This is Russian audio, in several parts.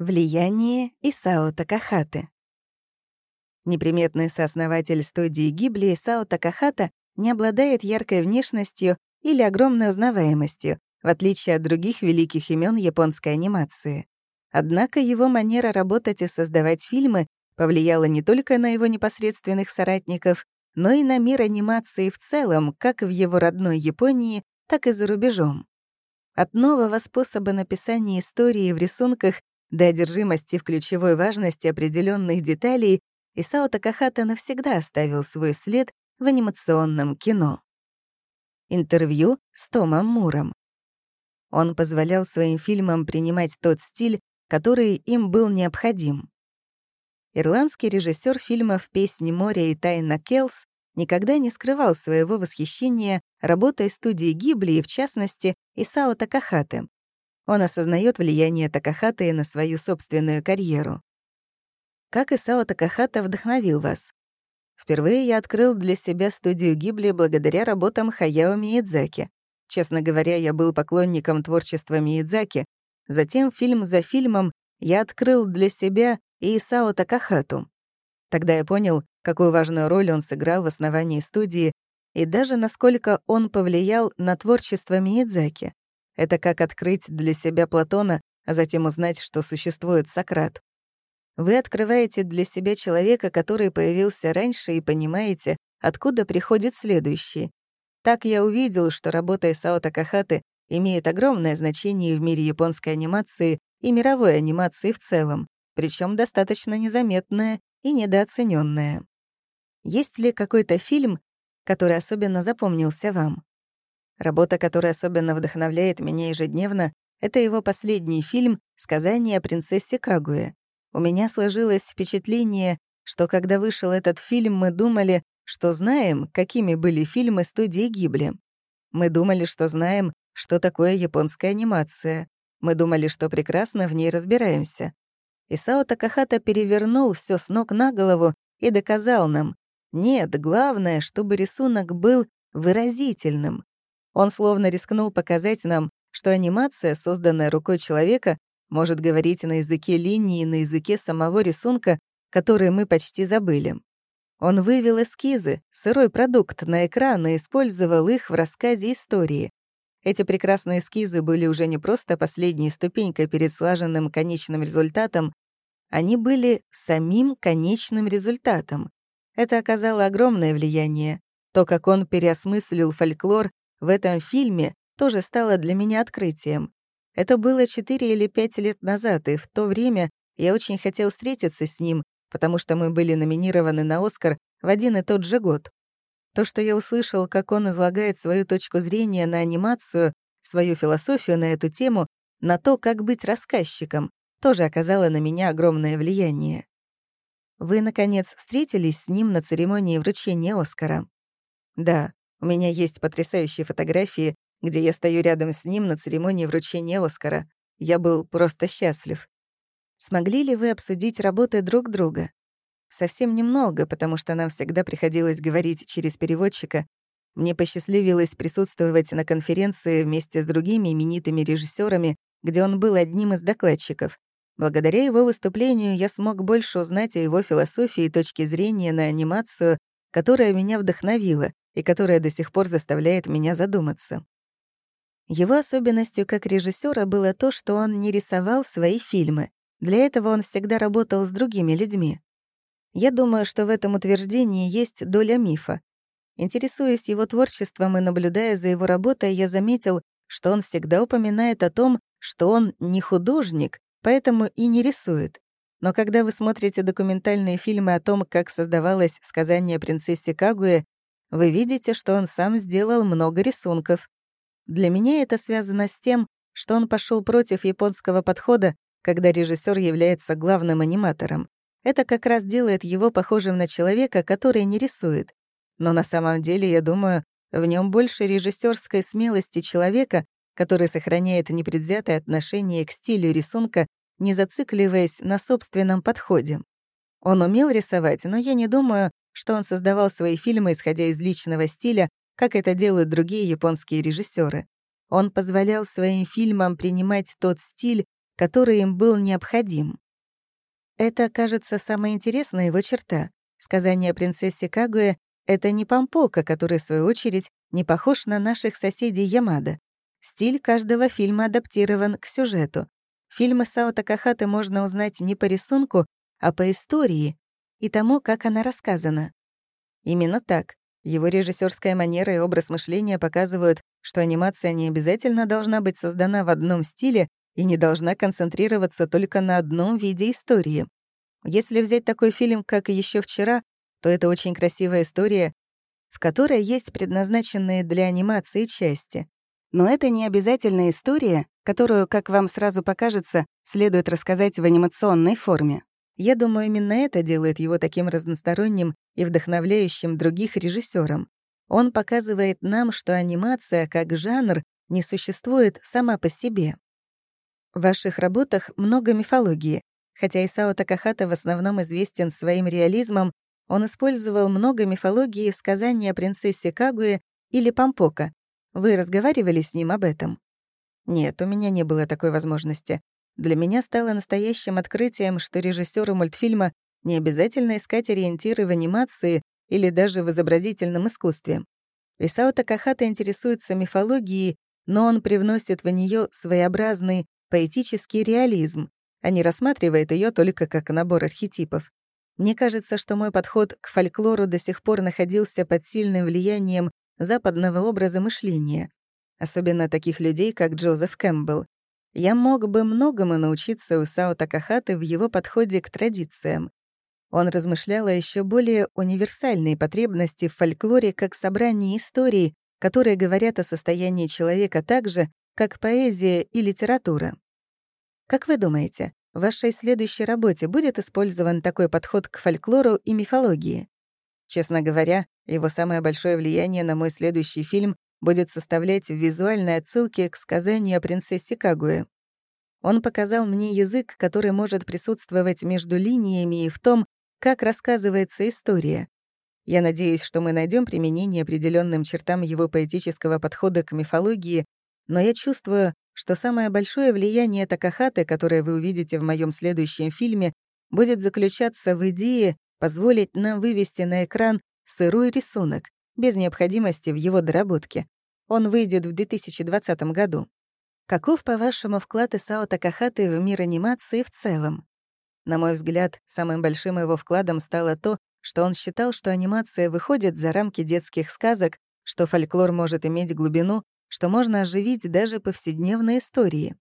Влияние Исао Такахаты Неприметный сооснователь студии Гибли Исао Такахата не обладает яркой внешностью или огромной узнаваемостью, в отличие от других великих имен японской анимации. Однако его манера работать и создавать фильмы повлияла не только на его непосредственных соратников, но и на мир анимации в целом, как в его родной Японии, так и за рубежом. От нового способа написания истории в рисунках до одержимости в ключевой важности определенных деталей Исао Такахата навсегда оставил свой след в анимационном кино. Интервью с Томом Муром. Он позволял своим фильмам принимать тот стиль, который им был необходим. Ирландский режиссер фильмов «Песни моря» и «Тайна Келс» никогда не скрывал своего восхищения работой студии Гибли и, в частности, Исао Такахаты. Он осознает влияние Такахаты на свою собственную карьеру. Как Исао Такахата вдохновил вас? Впервые я открыл для себя студию Гибли благодаря работам Хаяо Миядзаки. Честно говоря, я был поклонником творчества Миядзаки. Затем, фильм за фильмом, я открыл для себя и Исао Такахату. Тогда я понял, какую важную роль он сыграл в основании студии и даже насколько он повлиял на творчество Миядзаки. Это как открыть для себя Платона, а затем узнать, что существует Сократ. Вы открываете для себя человека, который появился раньше, и понимаете, откуда приходит следующий. Так я увидел, что работа Исао Такахаты имеет огромное значение в мире японской анимации и мировой анимации в целом, причем достаточно незаметное и недооцененное. Есть ли какой-то фильм, который особенно запомнился вам? Работа, которая особенно вдохновляет меня ежедневно, это его последний фильм «Сказание о принцессе Кагуе». У меня сложилось впечатление, что когда вышел этот фильм, мы думали, что знаем, какими были фильмы студии Гибли. Мы думали, что знаем, что такое японская анимация. Мы думали, что прекрасно в ней разбираемся. Исао Такахата перевернул все с ног на голову и доказал нам, нет, главное, чтобы рисунок был выразительным. Он словно рискнул показать нам, что анимация, созданная рукой человека, может говорить на языке линии, на языке самого рисунка, который мы почти забыли. Он вывел эскизы, сырой продукт на экран и использовал их в рассказе истории. Эти прекрасные эскизы были уже не просто последней ступенькой перед слаженным конечным результатом, они были самим конечным результатом. Это оказало огромное влияние. То, как он переосмыслил фольклор в этом фильме, тоже стало для меня открытием. Это было 4 или 5 лет назад, и в то время я очень хотел встретиться с ним, потому что мы были номинированы на «Оскар» в один и тот же год. То, что я услышал, как он излагает свою точку зрения на анимацию, свою философию на эту тему, на то, как быть рассказчиком, тоже оказало на меня огромное влияние. Вы, наконец, встретились с ним на церемонии вручения Оскара? Да, у меня есть потрясающие фотографии, где я стою рядом с ним на церемонии вручения Оскара. Я был просто счастлив. Смогли ли вы обсудить работы друг друга? Совсем немного, потому что нам всегда приходилось говорить через переводчика. Мне посчастливилось присутствовать на конференции вместе с другими именитыми режиссерами, где он был одним из докладчиков. Благодаря его выступлению я смог больше узнать о его философии и точке зрения на анимацию, которая меня вдохновила и которая до сих пор заставляет меня задуматься. Его особенностью как режиссера было то, что он не рисовал свои фильмы. Для этого он всегда работал с другими людьми. Я думаю, что в этом утверждении есть доля мифа. Интересуясь его творчеством и наблюдая за его работой, я заметил, что он всегда упоминает о том, что он не художник, поэтому и не рисует. Но когда вы смотрите документальные фильмы о том, как создавалось сказание принцессе Кагуэ, вы видите, что он сам сделал много рисунков. Для меня это связано с тем, что он пошел против японского подхода, когда режиссер является главным аниматором. Это как раз делает его похожим на человека, который не рисует. Но на самом деле, я думаю, в нем больше режиссерской смелости человека, который сохраняет непредвзятое отношение к стилю рисунка, не зацикливаясь на собственном подходе. Он умел рисовать, но я не думаю, что он создавал свои фильмы, исходя из личного стиля, как это делают другие японские режиссеры. Он позволял своим фильмам принимать тот стиль, который им был необходим. Это, кажется, самая интересная его черта. Сказание о принцессе Кагуэ — это не Пампока, который, в свою очередь, не похож на наших соседей Ямада. Стиль каждого фильма адаптирован к сюжету. Фильмы Сао Такахаты можно узнать не по рисунку, а по истории и тому, как она рассказана. Именно так. Его режиссерская манера и образ мышления показывают, что анимация не обязательно должна быть создана в одном стиле и не должна концентрироваться только на одном виде истории. Если взять такой фильм, как еще вчера», то это очень красивая история, в которой есть предназначенные для анимации части. Но это не обязательная история, которую, как вам сразу покажется, следует рассказать в анимационной форме. Я думаю, именно это делает его таким разносторонним и вдохновляющим других режиссером. Он показывает нам, что анимация как жанр не существует сама по себе. В ваших работах много мифологии. Хотя Исао Такахата в основном известен своим реализмом, он использовал много мифологии в сказании о принцессе Кагуе или Пампока. Вы разговаривали с ним об этом? Нет, у меня не было такой возможности. Для меня стало настоящим открытием, что режиссеру мультфильма не обязательно искать ориентиры в анимации или даже в изобразительном искусстве. Исао Такахата интересуется мифологией, но он привносит в нее своеобразный поэтический реализм, а не рассматривает ее только как набор архетипов. Мне кажется, что мой подход к фольклору до сих пор находился под сильным влиянием западного образа мышления, особенно таких людей, как Джозеф Кэмпбелл. Я мог бы многому научиться у Сао Такахаты в его подходе к традициям. Он размышлял о еще более универсальной потребности в фольклоре как собрании историй, которые говорят о состоянии человека так же, как поэзия и литература. Как вы думаете, в вашей следующей работе будет использован такой подход к фольклору и мифологии? Честно говоря, его самое большое влияние на мой следующий фильм будет составлять в визуальной отсылке к сказанию о принцессе Кагуэ. Он показал мне язык, который может присутствовать между линиями и в том, как рассказывается история. Я надеюсь, что мы найдем применение определенным чертам его поэтического подхода к мифологии, но я чувствую, что самое большое влияние Такахаты, которое вы увидите в моем следующем фильме, будет заключаться в идее позволить нам вывести на экран сырой рисунок, без необходимости в его доработке. Он выйдет в 2020 году. Каков, по-вашему, вклад Исао Такахаты в мир анимации в целом? На мой взгляд, самым большим его вкладом стало то, что он считал, что анимация выходит за рамки детских сказок, что фольклор может иметь глубину, что можно оживить даже повседневные истории.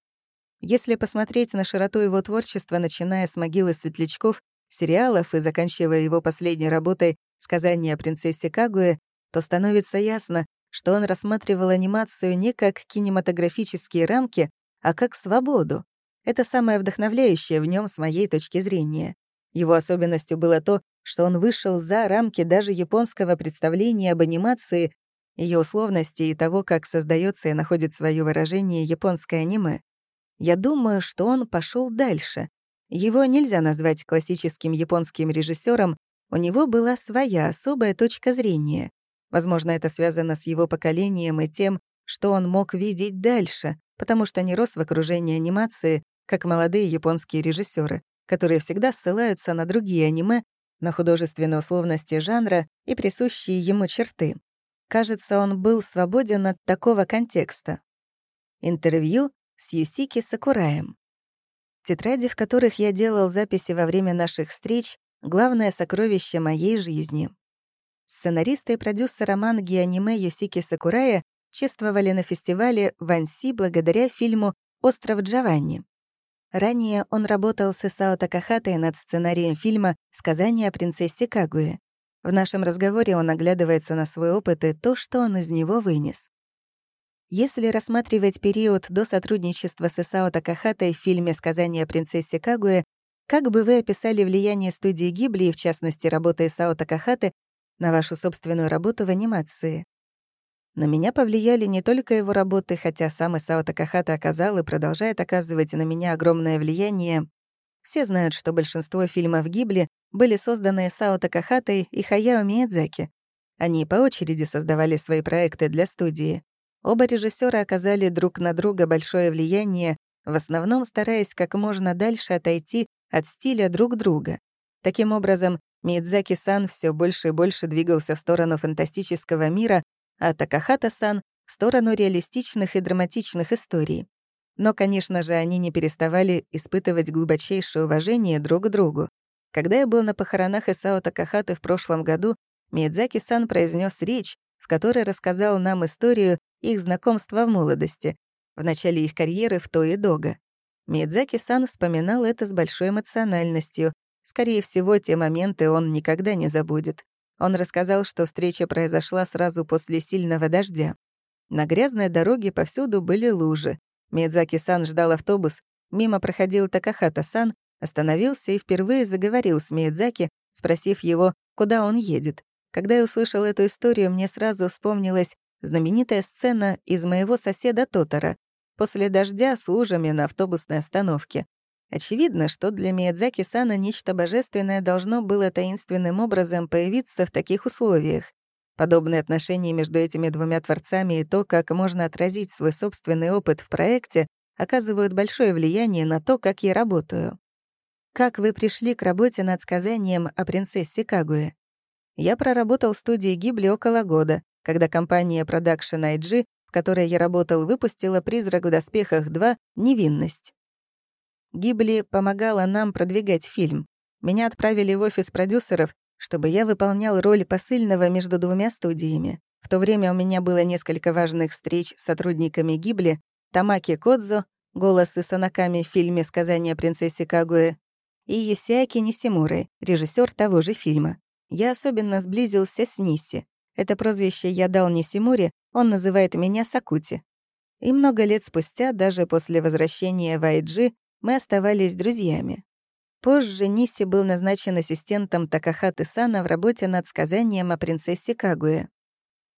Если посмотреть на широту его творчества, начиная с «Могилы светлячков», сериалов и заканчивая его последней работой «Сказание о принцессе Кагуэ», то становится ясно, что он рассматривал анимацию не как кинематографические рамки, а как свободу. Это самое вдохновляющее в нем с моей точки зрения. Его особенностью было то, что он вышел за рамки даже японского представления об анимации, ее условности и того, как создается и находит свое выражение японское аниме. Я думаю, что он пошел дальше. Его нельзя назвать классическим японским режиссером, у него была своя особая точка зрения. Возможно, это связано с его поколением и тем, что он мог видеть дальше, потому что не рос в окружении анимации, как молодые японские режиссеры, которые всегда ссылаются на другие аниме, на художественные условности жанра и присущие ему черты. Кажется, он был свободен от такого контекста. Интервью с Юсики Сакураем. Тетради, в которых я делал записи во время наших встреч, главное сокровище моей жизни. Сценаристы и продюсеры манги и аниме Юсики Сакурая чествовали на фестивале в Анси благодаря фильму «Остров Джованни». Ранее он работал с Исао Такахатой над сценарием фильма «Сказание о принцессе Кагуе». В нашем разговоре он оглядывается на свой опыт и то, что он из него вынес. Если рассматривать период до сотрудничества с Исао Такахатой в фильме «Сказание о принцессе Кагуэ», как бы вы описали влияние студии Гибли, в частности, работы Исао Такахаты, на вашу собственную работу в анимации. На меня повлияли не только его работы, хотя сам Исао Такахата оказал и продолжает оказывать на меня огромное влияние. Все знают, что большинство фильмов Гибли были созданы Исао Такахатой и Хаяо Миядзаки. Они по очереди создавали свои проекты для студии. Оба режиссера оказали друг на друга большое влияние, в основном стараясь как можно дальше отойти от стиля друг друга. Таким образом, Миядзаки-сан все больше и больше двигался в сторону фантастического мира, а Такахата-сан — в сторону реалистичных и драматичных историй. Но, конечно же, они не переставали испытывать глубочайшее уважение друг к другу. Когда я был на похоронах Исао Такахаты в прошлом году, Миядзаки-сан произнес речь, в которой рассказал нам историю их знакомства в молодости, в начале их карьеры в Тои Дога. Миядзаки-сан вспоминал это с большой эмоциональностью, Скорее всего, те моменты он никогда не забудет. Он рассказал, что встреча произошла сразу после сильного дождя. На грязной дороге повсюду были лужи. Миядзаки-сан ждал автобус, мимо проходил Такахата-сан, остановился и впервые заговорил с Миядзаки, спросив его, куда он едет. Когда я услышал эту историю, мне сразу вспомнилась знаменитая сцена из моего соседа Тотора после дождя с лужами на автобусной остановке. Очевидно, что для Миядзаки Сана нечто божественное должно было таинственным образом появиться в таких условиях. Подобные отношения между этими двумя творцами и то, как можно отразить свой собственный опыт в проекте, оказывают большое влияние на то, как я работаю. Как вы пришли к работе над сказанием о принцессе Кагуэ? Я проработал в студии Гибли около года, когда компания Production IG, в которой я работал, выпустила «Призрак в доспехах 2. Невинность». Гибли помогала нам продвигать фильм. Меня отправили в офис продюсеров, чтобы я выполнял роль посыльного между двумя студиями. В то время у меня было несколько важных встреч с сотрудниками Гибли, Тамаки Кодзо, голос Исанаками в фильме «Сказание принцессе Кагуэ», и Юсиаки Нисимуры, режиссер того же фильма. Я особенно сблизился с Ниси. Это прозвище я дал Нисимуре, он называет меня Сакути. И много лет спустя, даже после возвращения в IG, мы оставались друзьями. Позже Ниси был назначен ассистентом Такахаты Сана в работе над сказанием о принцессе Кагуе.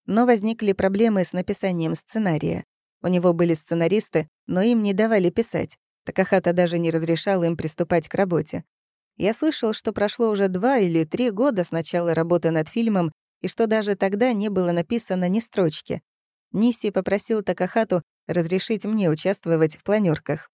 Но возникли проблемы с написанием сценария. У него были сценаристы, но им не давали писать. Такахата даже не разрешал им приступать к работе. Я слышал, что прошло уже два или три года с начала работы над фильмом, и что даже тогда не было написано ни строчки. Ниси попросил Такахату разрешить мне участвовать в планерках.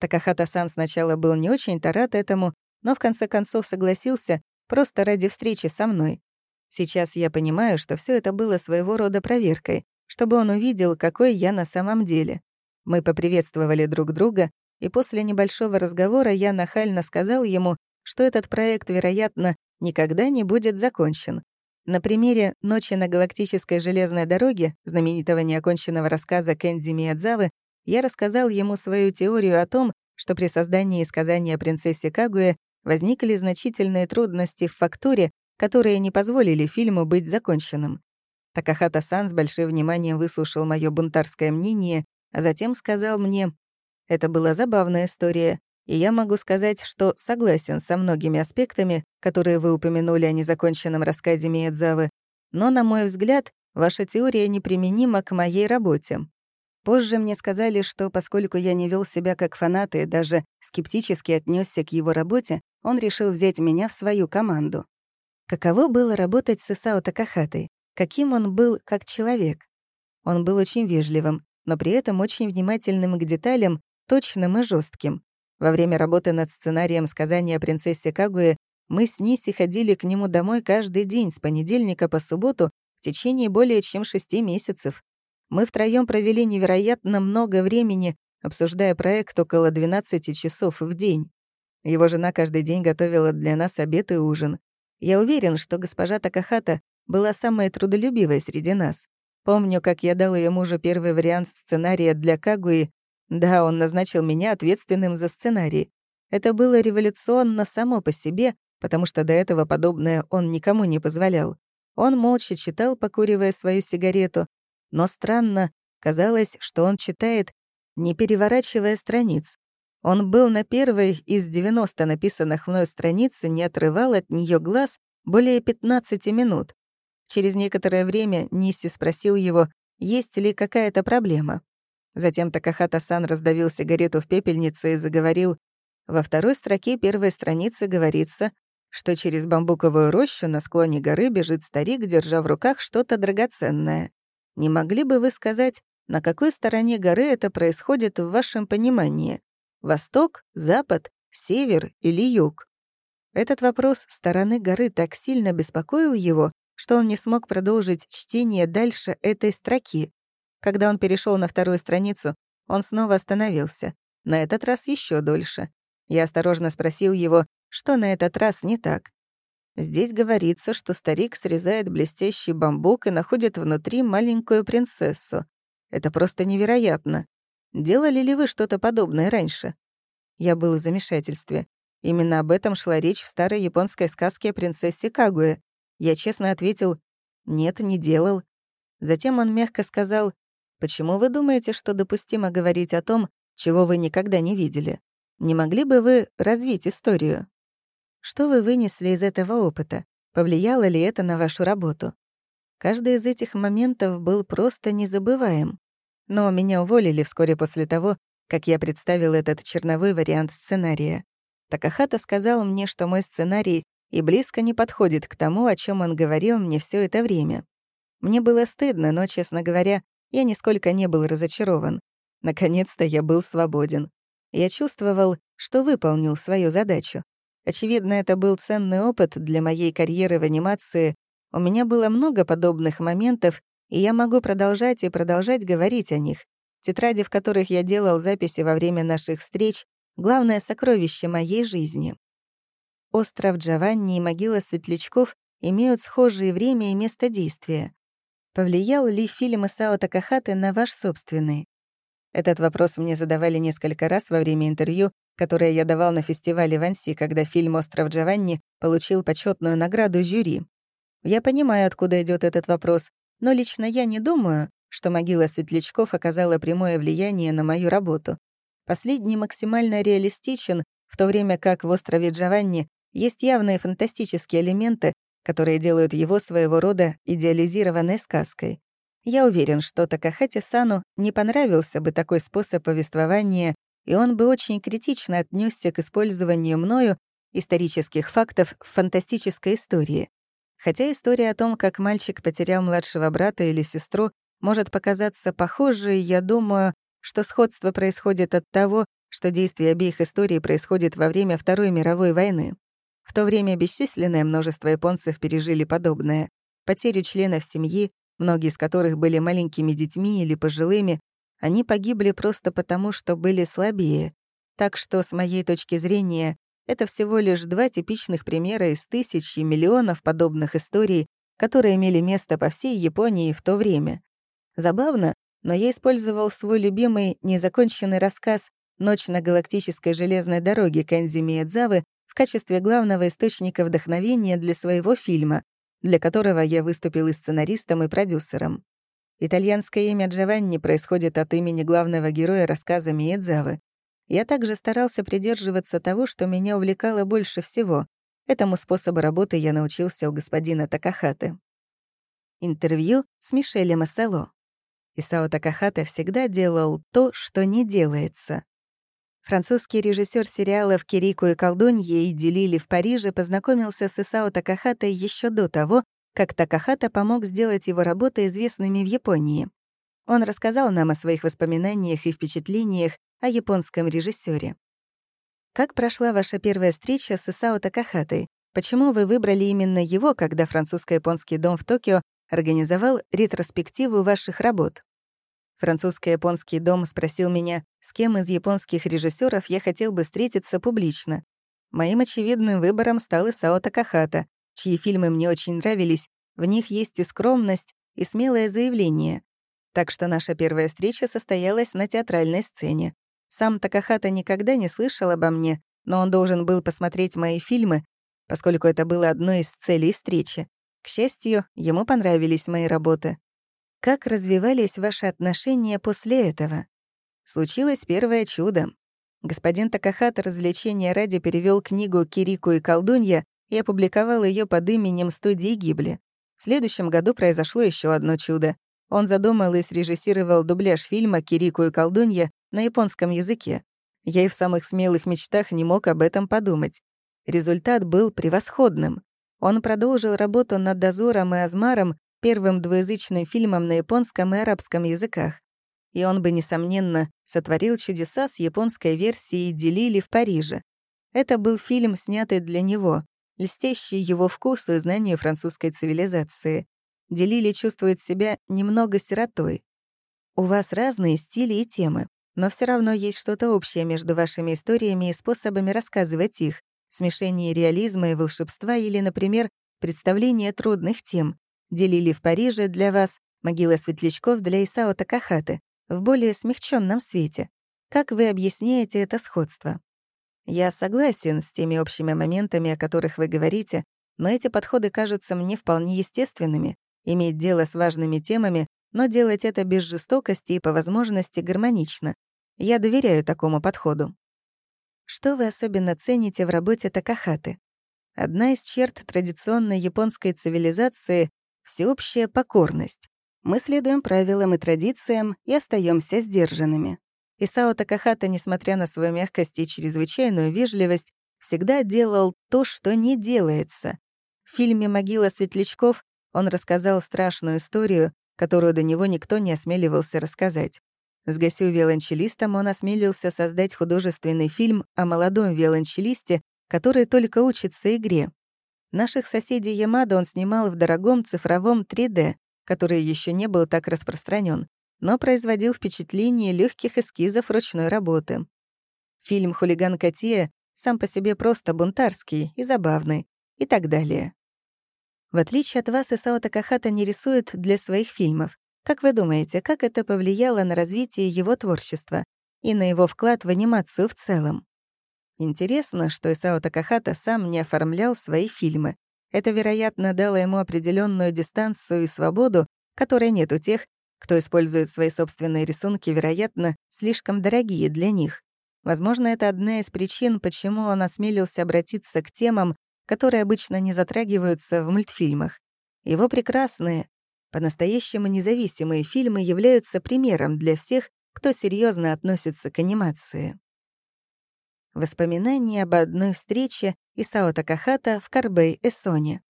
Такахата-сан сначала был не очень-то рад этому, но в конце концов согласился просто ради встречи со мной. Сейчас я понимаю, что все это было своего рода проверкой, чтобы он увидел, какой я на самом деле. Мы поприветствовали друг друга, и после небольшого разговора я нахально сказал ему, что этот проект, вероятно, никогда не будет закончен. На примере «Ночи на галактической железной дороге» знаменитого неоконченного рассказа Кэнди Миядзавы я рассказал ему свою теорию о том, что при создании сказания о принцессе Кагуэ возникли значительные трудности в фактуре, которые не позволили фильму быть законченным. Такахата-сан с большим вниманием выслушал мое бунтарское мнение, а затем сказал мне, «Это была забавная история, и я могу сказать, что согласен со многими аспектами, которые вы упомянули о незаконченном рассказе Миядзавы, но, на мой взгляд, ваша теория неприменима к моей работе. Позже мне сказали, что поскольку я не вел себя как фанат и даже скептически отнесся к его работе, он решил взять меня в свою команду. Каково было работать с Исао Такахатой? Каким он был как человек? Он был очень вежливым, но при этом очень внимательным к деталям, точным и жестким. Во время работы над сценарием сказания о принцессе Кагуэ мы с Ниси ходили к нему домой каждый день с понедельника по субботу в течение более чем шести месяцев. Мы втроем провели невероятно много времени, обсуждая проект около 12 часов в день. Его жена каждый день готовила для нас обед и ужин. Я уверен, что госпожа Такахата была самой трудолюбивой среди нас. Помню, как я дал ее мужу первый вариант сценария для Кагуи. Да, он назначил меня ответственным за сценарий. Это было революционно само по себе, потому что до этого подобное он никому не позволял. Он молча читал, покуривая свою сигарету, но странно, казалось, что он читает, не переворачивая страниц. Он был на первой из 90 написанных мной страниц и не отрывал от нее глаз более 15 минут. Через некоторое время Нисси спросил его, есть ли какая-то проблема. Затем Такахата-сан раздавил сигарету в пепельнице и заговорил. Во второй строке первой страницы говорится, что через бамбуковую рощу на склоне горы бежит старик, держа в руках что-то драгоценное. Не могли бы вы сказать, на какой стороне горы это происходит в вашем понимании? Восток, Запад, Север или Юг? Этот вопрос стороны горы так сильно беспокоил его, что он не смог продолжить чтение дальше этой строки. Когда он перешел на вторую страницу, он снова остановился, на этот раз еще дольше. Я осторожно спросил его, что на этот раз не так. Здесь говорится, что старик срезает блестящий бамбук и находит внутри маленькую принцессу. Это просто невероятно. Делали ли вы что-то подобное раньше? Я был в замешательстве. Именно об этом шла речь в старой японской сказке о принцессе Кагуэ. Я честно ответил «нет, не делал». Затем он мягко сказал «почему вы думаете, что допустимо говорить о том, чего вы никогда не видели? Не могли бы вы развить историю?» Что вы вынесли из этого опыта? Повлияло ли это на вашу работу? Каждый из этих моментов был просто незабываем. Но меня уволили вскоре после того, как я представил этот черновой вариант сценария. Такахата сказал мне, что мой сценарий и близко не подходит к тому, о чем он говорил мне все это время. Мне было стыдно, но, честно говоря, я нисколько не был разочарован. Наконец-то я был свободен. Я чувствовал, что выполнил свою задачу. Очевидно, это был ценный опыт для моей карьеры в анимации. У меня было много подобных моментов, и я могу продолжать и продолжать говорить о них. Тетради, в которых я делал записи во время наших встреч, главное сокровище моей жизни. Остров Джованни и могила светлячков имеют схожие время и место действия. Повлиял ли фильм Исао Такахаты на ваш собственный? Этот вопрос мне задавали несколько раз во время интервью, которое я давал на фестивале в Анси, когда фильм «Остров Джованни» получил почетную награду жюри. Я понимаю, откуда идет этот вопрос, но лично я не думаю, что могила светлячков оказала прямое влияние на мою работу. Последний максимально реалистичен, в то время как в «Острове Джованни» есть явные фантастические элементы, которые делают его своего рода идеализированной сказкой. Я уверен, что Такахати Сану не понравился бы такой способ повествования и он бы очень критично отнесся к использованию мною исторических фактов в фантастической истории. Хотя история о том, как мальчик потерял младшего брата или сестру, может показаться похожей, я думаю, что сходство происходит от того, что действие обеих историй происходит во время Второй мировой войны. В то время бесчисленное множество японцев пережили подобное. Потерю членов семьи, многие из которых были маленькими детьми или пожилыми, они погибли просто потому, что были слабее. Так что, с моей точки зрения, это всего лишь два типичных примера из тысяч и миллионов подобных историй, которые имели место по всей Японии в то время. Забавно, но я использовал свой любимый незаконченный рассказ «Ночь на галактической железной дороге» Кэнзи Миядзавы в качестве главного источника вдохновения для своего фильма, для которого я выступил и сценаристом, и продюсером. Итальянское имя Джованни происходит от имени главного героя рассказа Миедзавы. Я также старался придерживаться того, что меня увлекало больше всего. Этому способу работы я научился у господина Такахаты. Интервью с Мишелем Ассело. Исао Такахата всегда делал то, что не делается. Французский режиссер сериалов «Кирико и колдунья» и «Делили в Париже» познакомился с Исао Такахатой еще до того, как Такахата помог сделать его работы известными в Японии. Он рассказал нам о своих воспоминаниях и впечатлениях о японском режиссёре. Как прошла ваша первая встреча с Исао Такахатой? Почему вы выбрали именно его, когда французско-японский дом в Токио организовал ретроспективу ваших работ? Французско-японский дом спросил меня, с кем из японских режиссеров я хотел бы встретиться публично. Моим очевидным выбором стал Исао Такахата, чьи фильмы мне очень нравились, в них есть и скромность, и смелое заявление. Так что наша первая встреча состоялась на театральной сцене. Сам Такахата никогда не слышал обо мне, но он должен был посмотреть мои фильмы, поскольку это было одной из целей встречи. К счастью, ему понравились мои работы. Как развивались ваши отношения после этого? Случилось первое чудо. Господин Такахата развлечения ради перевел книгу «Кирику и колдунья» и опубликовал ее под именем студии Гибли. В следующем году произошло еще одно чудо. Он задумал и срежиссировал дубляж фильма «Кирику и колдунья» на японском языке. Я и в самых смелых мечтах не мог об этом подумать. Результат был превосходным. Он продолжил работу над «Дозором» и «Азмаром», первым двуязычным фильмом на японском и арабском языках. и он бы, несомненно, сотворил чудеса с японской версией «Делили» в Париже. Это был фильм, снятый для него, льстящий его вкусу и знанию французской цивилизации. Делили чувствует себя немного сиротой. У вас разные стили и темы, но все равно есть что-то общее между вашими историями и способами рассказывать их, смешение реализма и волшебства или, например, представление трудных тем. Делили в Париже для вас, могила светлячков для Исао Такахаты, в более смягченном свете. Как вы объясняете это сходство? Я согласен с теми общими моментами, о которых вы говорите, но эти подходы кажутся мне вполне естественными. Иметь дело с важными темами, но делать это без жестокости и по возможности гармонично. Я доверяю такому подходу. Что вы особенно цените в работе Такахаты? Одна из черт традиционной японской цивилизации — всеобщая покорность. Мы следуем правилам и традициям и остаемся сдержанными. Исао Такахата, несмотря на свою мягкость и чрезвычайную вежливость, всегда делал то, что не делается. В фильме «Могила светлячков» он рассказал страшную историю, которую до него никто не осмеливался рассказать. С Гасю виолончелистом он осмелился создать художественный фильм о молодом виолончелисте, который только учится игре. Наших соседей Ямада он снимал в дорогом цифровом 3D, который еще не был так распространен, но производил впечатление легких эскизов ручной работы. Фильм «Хулиган Катия» сам по себе просто бунтарский и забавный, и так далее. В отличие от вас, Исао Такахата не рисует для своих фильмов. Как вы думаете, как это повлияло на развитие его творчества и на его вклад в анимацию в целом? Интересно, что Исао Такахата сам не оформлял свои фильмы, это, вероятно, дало ему определенную дистанцию и свободу, которой нет у тех, кто использует свои собственные рисунки, вероятно, слишком дорогие для них. Возможно, это одна из причин, почему он осмелился обратиться к темам, которые обычно не затрагиваются в мультфильмах. Его прекрасные, по-настоящему независимые фильмы являются примером для всех, кто серьезно относится к анимации. Воспоминания об одной встрече Исао Такахата в Карбэй-Эсоне.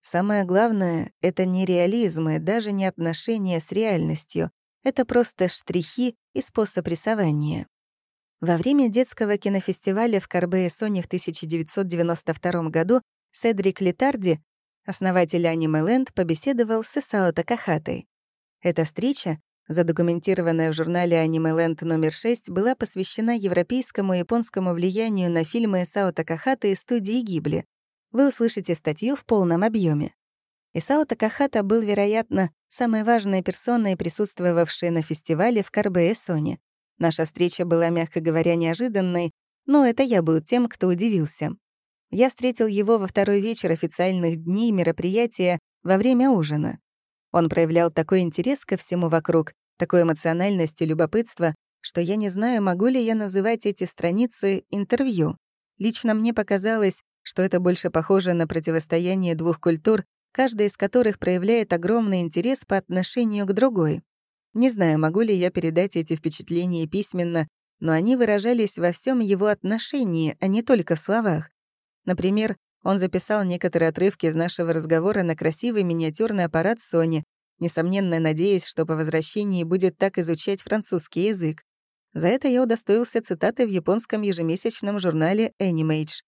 Самое главное — это не реализм и даже не отношения с реальностью. Это просто штрихи и способ рисования. Во время детского кинофестиваля в Карбэ-Эсоне в 1992 году Седрик Литарди, основатель Anime Land, побеседовал с Исао Такахатой. Эта встреча задокументированная в журнале Anime Land номер 6, была посвящена европейскому и японскому влиянию на фильмы Исао Такахата и студии Гибли. Вы услышите статью в полном объеме. Исао Такахата был, вероятно, самой важной персоной, присутствовавшей на фестивале в Карбе-Эсоне. Наша встреча была, мягко говоря, неожиданной, но это я был тем, кто удивился. Я встретил его во второй вечер официальных дней мероприятия во время ужина. Он проявлял такой интерес ко всему вокруг, такой эмоциональность и любопытство, что я не знаю, могу ли я называть эти страницы интервью. Лично мне показалось, что это больше похоже на противостояние двух культур, каждая из которых проявляет огромный интерес по отношению к другой. Не знаю, могу ли я передать эти впечатления письменно, но они выражались во всем его отношении, а не только в словах. Например, он записал некоторые отрывки из нашего разговора на красивый миниатюрный аппарат Sony, несомненно надеясь, что по возвращении будет так изучать французский язык. За это я удостоился цитаты в японском ежемесячном журнале Animage.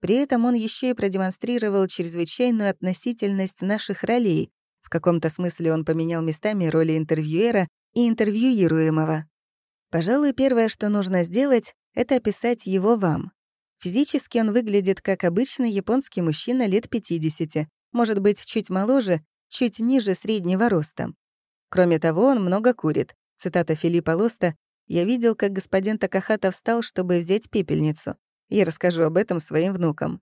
При этом он еще и продемонстрировал чрезвычайную относительность наших ролей. В каком-то смысле он поменял местами роли интервьюера и интервьюируемого. Пожалуй, первое, что нужно сделать, это описать его вам. Физически он выглядит как обычный японский мужчина лет 50, может быть, чуть моложе, чуть ниже среднего роста. Кроме того, он много курит. Цитата Филиппа Лоста «Я видел, как господин Такахата встал, чтобы взять пепельницу. Я расскажу об этом своим внукам».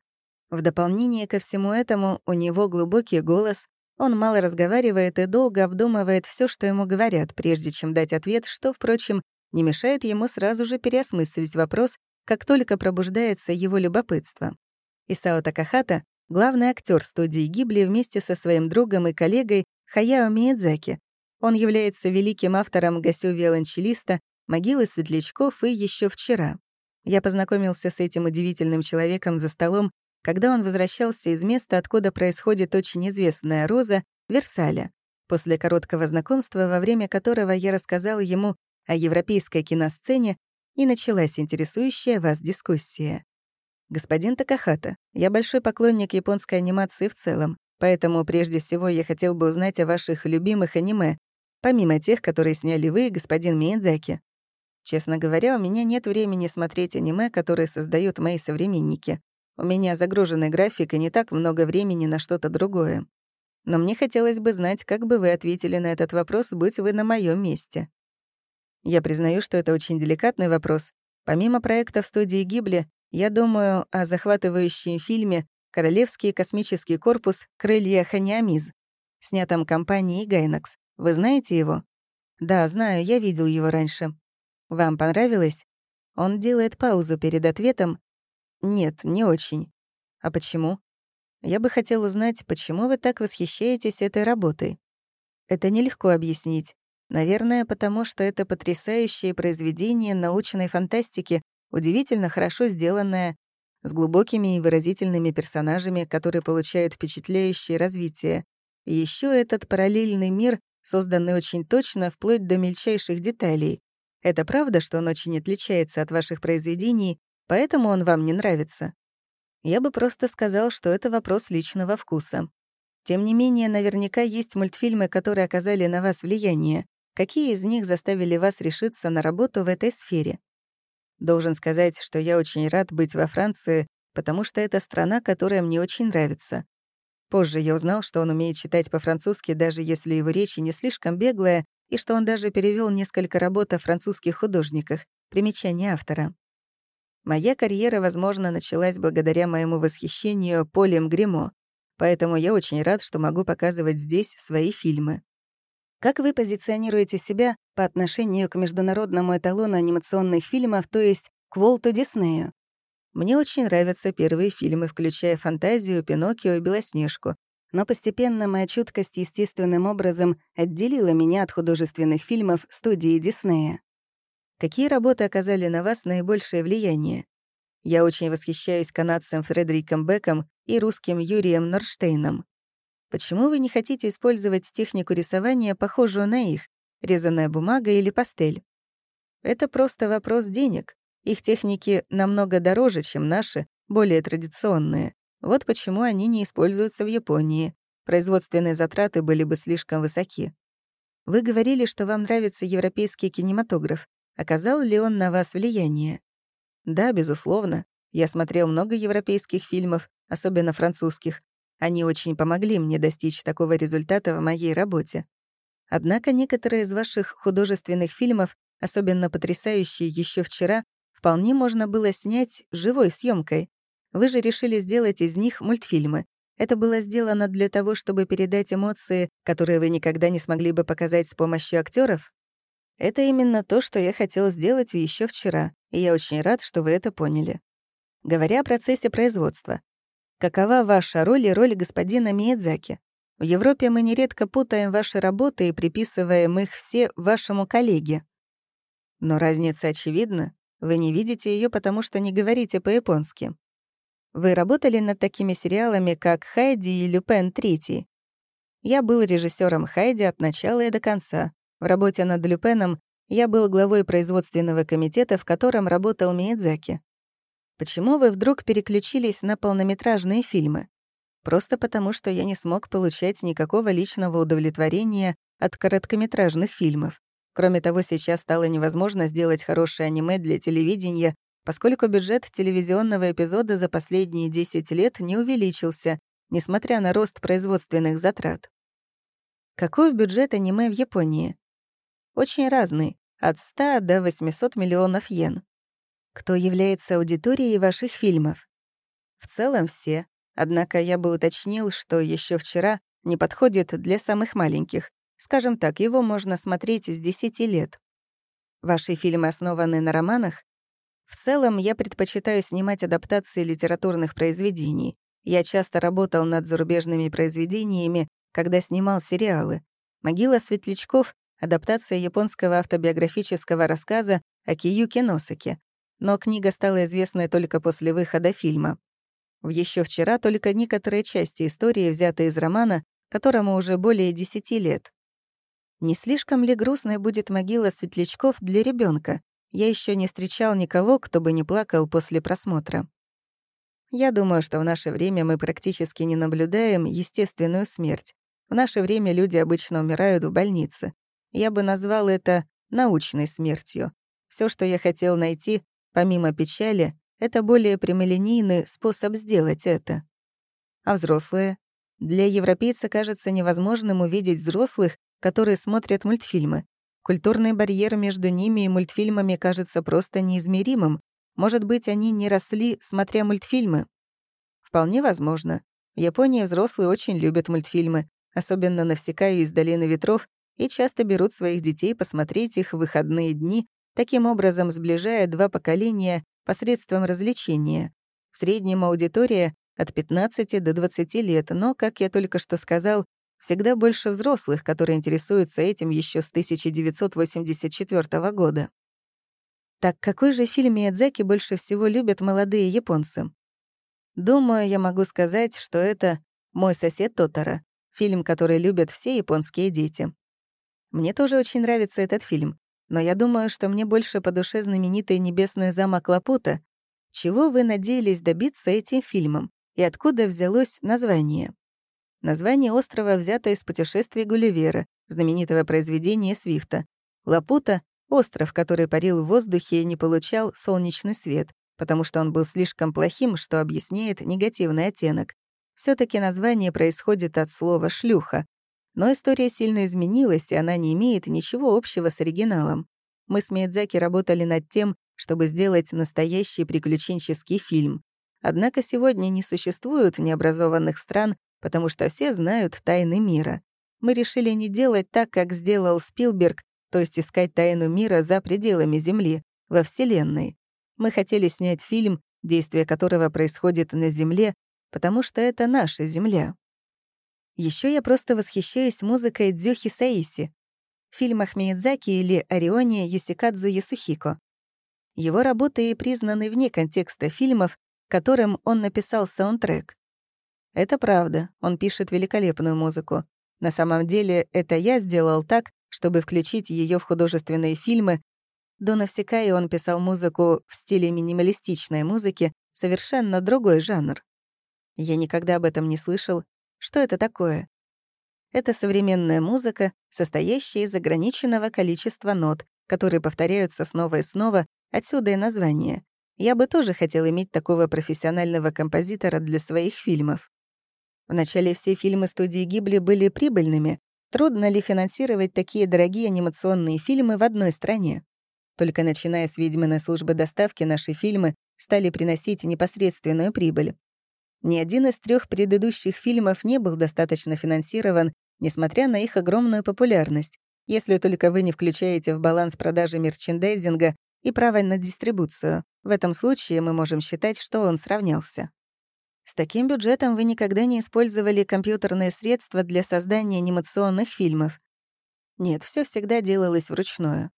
В дополнение ко всему этому у него глубокий голос, он мало разговаривает и долго обдумывает все, что ему говорят, прежде чем дать ответ, что, впрочем, не мешает ему сразу же переосмыслить вопрос, как только пробуждается его любопытство. Исао Такахата главный актер студии Гибли вместе со своим другом и коллегой Хаяо Миядзаки. Он является великим автором «Гасю виолончелиста», «Могилы светлячков» и еще вчера. Я познакомился с этим удивительным человеком за столом, когда он возвращался из места, откуда происходит очень известная роза, Версаля. После короткого знакомства, во время которого я рассказала ему о европейской киносцене, и началась интересующая вас дискуссия. Господин Такахата, я большой поклонник японской анимации в целом, поэтому прежде всего я хотел бы узнать о ваших любимых аниме, помимо тех, которые сняли вы, господин Миядзаки. Честно говоря, у меня нет времени смотреть аниме, которые создают мои современники. У меня загруженный график и не так много времени на что-то другое. Но мне хотелось бы знать, как бы вы ответили на этот вопрос, будь вы на моем месте. Я признаю, что это очень деликатный вопрос. Помимо проекта в студии Гибли, я думаю о захватывающем фильме «Королевский космический корпус. Крылья Ханиамиз», снятом компанией Гайнакс. Вы знаете его? Да, знаю, я видел его раньше. Вам понравилось? Он делает паузу перед ответом. Нет, не очень. А почему? Я бы хотел узнать, почему вы так восхищаетесь этой работой. Это нелегко объяснить. Наверное, потому что это потрясающее произведение научной фантастики, удивительно хорошо сделанное, с глубокими и выразительными персонажами, которые получают впечатляющее развитие. Еще этот параллельный мир, созданный очень точно, вплоть до мельчайших деталей. Это правда, что он очень отличается от ваших произведений, поэтому он вам не нравится? Я бы просто сказал, что это вопрос личного вкуса. Тем не менее, наверняка есть мультфильмы, которые оказали на вас влияние. Какие из них заставили вас решиться на работу в этой сфере? Должен сказать, что я очень рад быть во Франции, потому что это страна, которая мне очень нравится. Позже я узнал, что он умеет читать по-французски, даже если его речь не слишком беглая, и что он даже перевел несколько работ о французских художниках, примечание автора. Моя карьера, возможно, началась благодаря моему восхищению Полем Гримо, поэтому я очень рад, что могу показывать здесь свои фильмы. Как вы позиционируете себя по отношению к международному эталону анимационных фильмов, то есть к Волту Диснею? Мне очень нравятся первые фильмы, включая «Фантазию», «Пиноккио» и «Белоснежку», но постепенно моя чуткость естественным образом отделила меня от художественных фильмов студии Диснея. Какие работы оказали на вас наибольшее влияние? Я очень восхищаюсь канадцем Фредериком Беком и русским Юрием Норштейном. Почему вы не хотите использовать технику рисования, похожую на их, резаная бумага или пастель? Это просто вопрос денег. Их техники намного дороже, чем наши, более традиционные. Вот почему они не используются в Японии. Производственные затраты были бы слишком высоки. Вы говорили, что вам нравится европейский кинематограф. Оказал ли он на вас влияние? Да, безусловно. Я смотрел много европейских фильмов, особенно французских. Они очень помогли мне достичь такого результата в моей работе. Однако некоторые из ваших художественных фильмов, особенно потрясающие еще вчера, вполне можно было снять живой съемкой. Вы же решили сделать из них мультфильмы. Это было сделано для того, чтобы передать эмоции, которые вы никогда не смогли бы показать с помощью актеров? Это именно то, что я хотел сделать еще вчера, и я очень рад, что вы это поняли. Говоря о процессе производства, какова ваша роль и роль господина Миядзаки? В Европе мы нередко путаем ваши работы и приписываем их все вашему коллеге. Но разница очевидна. Вы не видите ее, потому что не говорите по-японски. Вы работали над такими сериалами, как «Хайди» и «Люпен III». Я был режиссером «Хайди» от начала и до конца. В работе над «Люпеном» я был главой производственного комитета, в котором работал Миядзаки. Почему вы вдруг переключились на полнометражные фильмы? Просто потому, что я не смог получать никакого личного удовлетворения от короткометражных фильмов. Кроме того, сейчас стало невозможно сделать хорошее аниме для телевидения, поскольку бюджет телевизионного эпизода за последние 10 лет не увеличился, несмотря на рост производственных затрат. Какой бюджет аниме в Японии? Очень разный, от 100 до 800 миллионов йен. Кто является аудиторией ваших фильмов? В целом все. Однако я бы уточнил, что еще вчера не подходит для самых маленьких. Скажем так, его можно смотреть с 10 лет. Ваши фильмы основаны на романах? В целом, я предпочитаю снимать адаптации литературных произведений. Я часто работал над зарубежными произведениями, когда снимал сериалы. «Могила светлячков» — адаптация японского автобиографического рассказа о Киюке Носаке. Но книга стала известной только после выхода фильма. Еще вчера только некоторые части истории взяты из романа, которому уже более десяти лет. Не слишком ли грустной будет могила светлячков для ребенка? Я еще не встречал никого, кто бы не плакал после просмотра. Я думаю, что в наше время мы практически не наблюдаем естественную смерть. В наше время люди обычно умирают в больнице. Я бы назвал это научной смертью. Все, что я хотел найти, помимо печали, это более прямолинейный способ сделать это. А взрослые? Для европейца кажется невозможным увидеть взрослых, которые смотрят мультфильмы. Культурный барьер между ними и мультфильмами кажется просто неизмеримым. Может быть, они не росли, смотря мультфильмы? Вполне возможно. В Японии взрослые очень любят мультфильмы, особенно «Навсекаю из долины ветров», и часто берут своих детей посмотреть их в выходные дни, таким образом сближая два поколения посредством развлечения. В среднем аудитория от 15 до 20 лет, но, как я только что сказал, всегда больше взрослых, которые интересуются этим еще с 1984 года. Так какой же фильм Миядзаки больше всего любят молодые японцы? Думаю, я могу сказать, что это «Мой сосед Тотара», фильм, который любят все японские дети. Мне тоже очень нравится этот фильм, но я думаю, что мне больше по душе знаменитый «Небесный замок Лапута». Чего вы надеялись добиться этим фильмом, и откуда взялось название? Название острова взято из путешествий Гулливера, знаменитого произведения Свифта. Лапута — остров, который парил в воздухе и не получал солнечный свет, потому что он был слишком плохим, что объясняет негативный оттенок. все таки название происходит от слова «шлюха», но история сильно изменилась, и она не имеет ничего общего с оригиналом. Мы с Миядзаки работали над тем, чтобы сделать настоящий приключенческий фильм. Однако сегодня не существует необразованных стран, потому что все знают тайны мира. Мы решили не делать так, как сделал Спилберг, то есть искать тайну мира за пределами Земли, во Вселенной. Мы хотели снять фильм, действие которого происходит на Земле, потому что это наша Земля. Еще я просто восхищаюсь музыкой Дзюхи Саиси в фильмах Миядзаки или Орионе Юсикадзу Ясухико. Его работы признаны вне контекста фильмов, которым он написал саундтрек. Это правда, он пишет великолепную музыку. На самом деле, это я сделал так, чтобы включить ее в художественные фильмы. До Навсекая он писал музыку в стиле минималистичной музыки, совершенно другой жанр. Я никогда об этом не слышал что это такое? Это современная музыка, состоящая из ограниченного количества нот, которые повторяются снова и снова, отсюда и название. Я бы тоже хотел иметь такого профессионального композитора для своих фильмов. Вначале все фильмы студии Гибли были прибыльными. Трудно ли финансировать такие дорогие анимационные фильмы в одной стране? Только начиная с «Ведьминой службы доставки» наши фильмы стали приносить непосредственную прибыль. Ни один из трех предыдущих фильмов не был достаточно финансирован, несмотря на их огромную популярность, если только вы не включаете в баланс продажи мерчендайзинга и право на дистрибуцию. В этом случае мы можем считать, что он сравнялся. С таким бюджетом вы никогда не использовали компьютерные средства для создания анимационных фильмов. Нет, все всегда делалось вручную.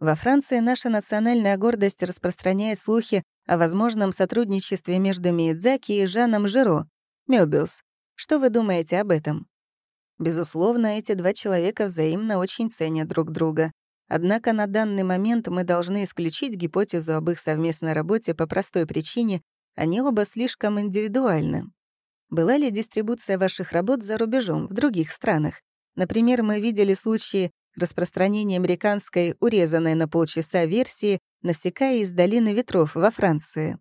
Во Франции наша национальная гордость распространяет слухи о возможном сотрудничестве между Миядзаки и Жаном Жиро, Мёбиус. Что вы думаете об этом? Безусловно, эти два человека взаимно очень ценят друг друга. Однако на данный момент мы должны исключить гипотезу об их совместной работе по простой причине, они оба слишком индивидуальны. Была ли дистрибуция ваших работ за рубежом, в других странах? Например, мы видели случаи распространение американской, урезанной на полчаса версии «Навсекая из долины ветров» во Франции.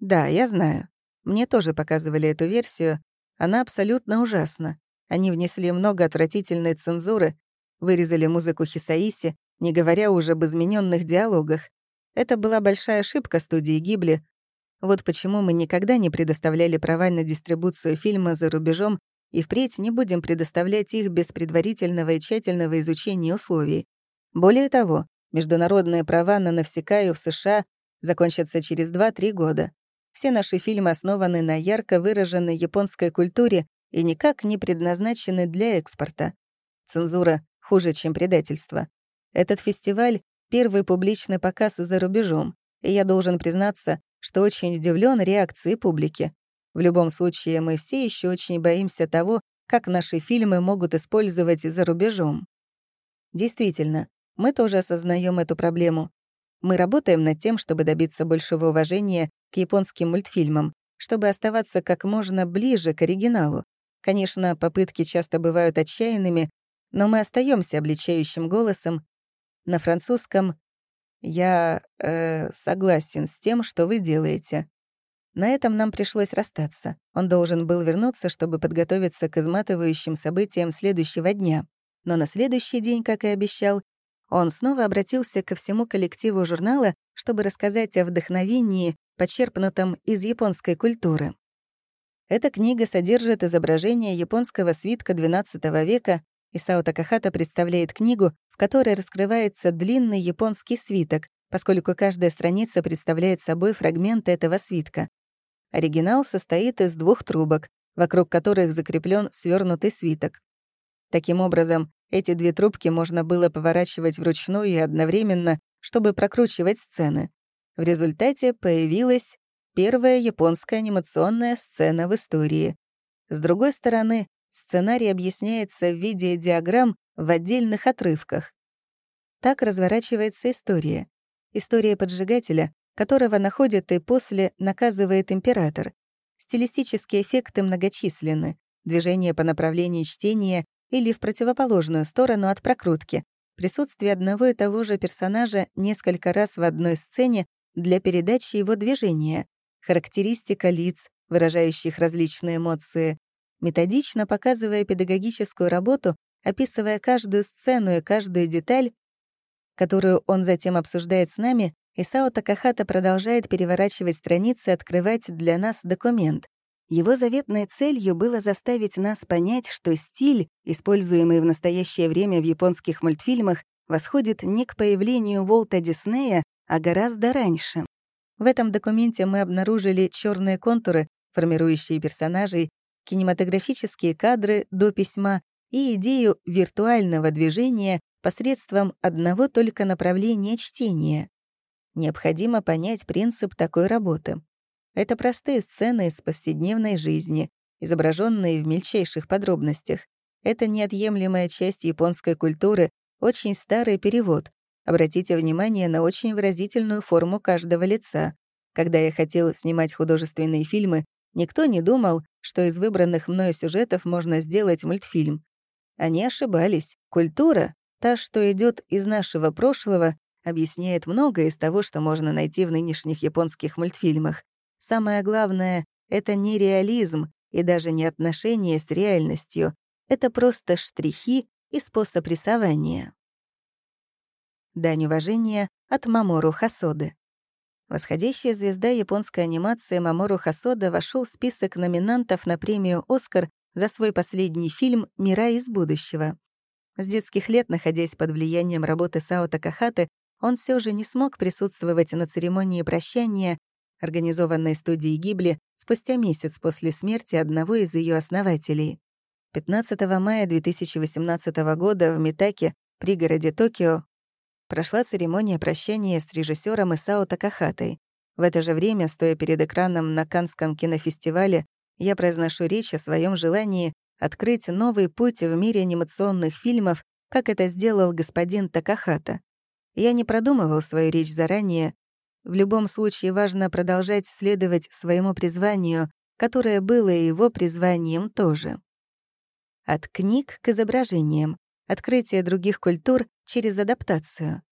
Да, я знаю. Мне тоже показывали эту версию. Она абсолютно ужасна. Они внесли много отвратительной цензуры, вырезали музыку Хисаиси, не говоря уже об измененных диалогах. Это была большая ошибка студии Гибли. Вот почему мы никогда не предоставляли права на дистрибуцию фильма за рубежом и впредь не будем предоставлять их без предварительного и тщательного изучения условий. Более того, международные права на Навсекаю в США закончатся через 2-3 года. Все наши фильмы основаны на ярко выраженной японской культуре и никак не предназначены для экспорта. Цензура хуже, чем предательство. Этот фестиваль — первый публичный показ за рубежом, и я должен признаться, что очень удивлен реакцией публики. В любом случае, мы все еще очень боимся того, как наши фильмы могут использовать за рубежом. Действительно, мы тоже осознаем эту проблему. Мы работаем над тем, чтобы добиться большего уважения к японским мультфильмам, чтобы оставаться как можно ближе к оригиналу. Конечно, попытки часто бывают отчаянными, но мы остаемся обличающим голосом. На французском «Я э, согласен с тем, что вы делаете». На этом нам пришлось расстаться. Он должен был вернуться, чтобы подготовиться к изматывающим событиям следующего дня. Но на следующий день, как и обещал, он снова обратился ко всему коллективу журнала, чтобы рассказать о вдохновении, почерпнутом из японской культуры. Эта книга содержит изображение японского свитка XII века, и Сао Такахата представляет книгу, в которой раскрывается длинный японский свиток, поскольку каждая страница представляет собой фрагмент этого свитка. Оригинал состоит из двух трубок, вокруг которых закреплен свернутый свиток. Таким образом, эти две трубки можно было поворачивать вручную и одновременно, чтобы прокручивать сцены. В результате появилась первая японская анимационная сцена в истории. С другой стороны, сценарий объясняется в виде диаграмм в отдельных отрывках. Так разворачивается история. История поджигателя, которого находят и после наказывает император. Стилистические эффекты многочисленны. Движение по направлению чтения или в противоположную сторону от прокрутки. Присутствие одного и того же персонажа несколько раз в одной сцене для передачи его движения, характеристика лиц, выражающих различные эмоции, методично показывая педагогическую работу, описывая каждую сцену и каждую деталь, которую он затем обсуждает с нами, Исао Такахата продолжает переворачивать страницы, открывать для нас документ. Его заветной целью было заставить нас понять, что стиль, используемый в настоящее время в японских мультфильмах, восходит не к появлению Уолта Диснея, а гораздо раньше. В этом документе мы обнаружили черные контуры, формирующие персонажей, кинематографические кадры до письма и идею виртуального движения посредством одного только направления чтения. Необходимо понять принцип такой работы. Это простые сцены из повседневной жизни, изображенные в мельчайших подробностях. Это неотъемлемая часть японской культуры, очень старый перевод. Обратите внимание на очень выразительную форму каждого лица. Когда я хотел снимать художественные фильмы, никто не думал, что из выбранных мною сюжетов можно сделать мультфильм. Они ошибались. Культура, та, что идет из нашего прошлого, объясняет многое из того, что можно найти в нынешних японских мультфильмах. Самое главное — это не реализм и даже не отношение с реальностью. Это просто штрихи и способ рисования. Дань уважения от Мамору Хасоды. Восходящая звезда японской анимации Мамору Хасода вошел в список номинантов на премию «Оскар» за свой последний фильм «Мира из будущего». С детских лет, находясь под влиянием работы Сао Такахаты, он все же не смог присутствовать на церемонии прощания организованной студией Гибли спустя месяц после смерти одного из ее основателей. 15 мая 2018 года в Митаке, пригороде Токио, прошла церемония прощания с режиссером Исао Такахатой. В это же время, стоя перед экраном на Канском кинофестивале, я произношу речь о своем желании открыть новый путь в мире анимационных фильмов, как это сделал господин Такахата. Я не продумывал свою речь заранее, в любом случае важно продолжать следовать своему призванию, которое было его призванием тоже. От книг к изображениям. Открытие других культур через адаптацию.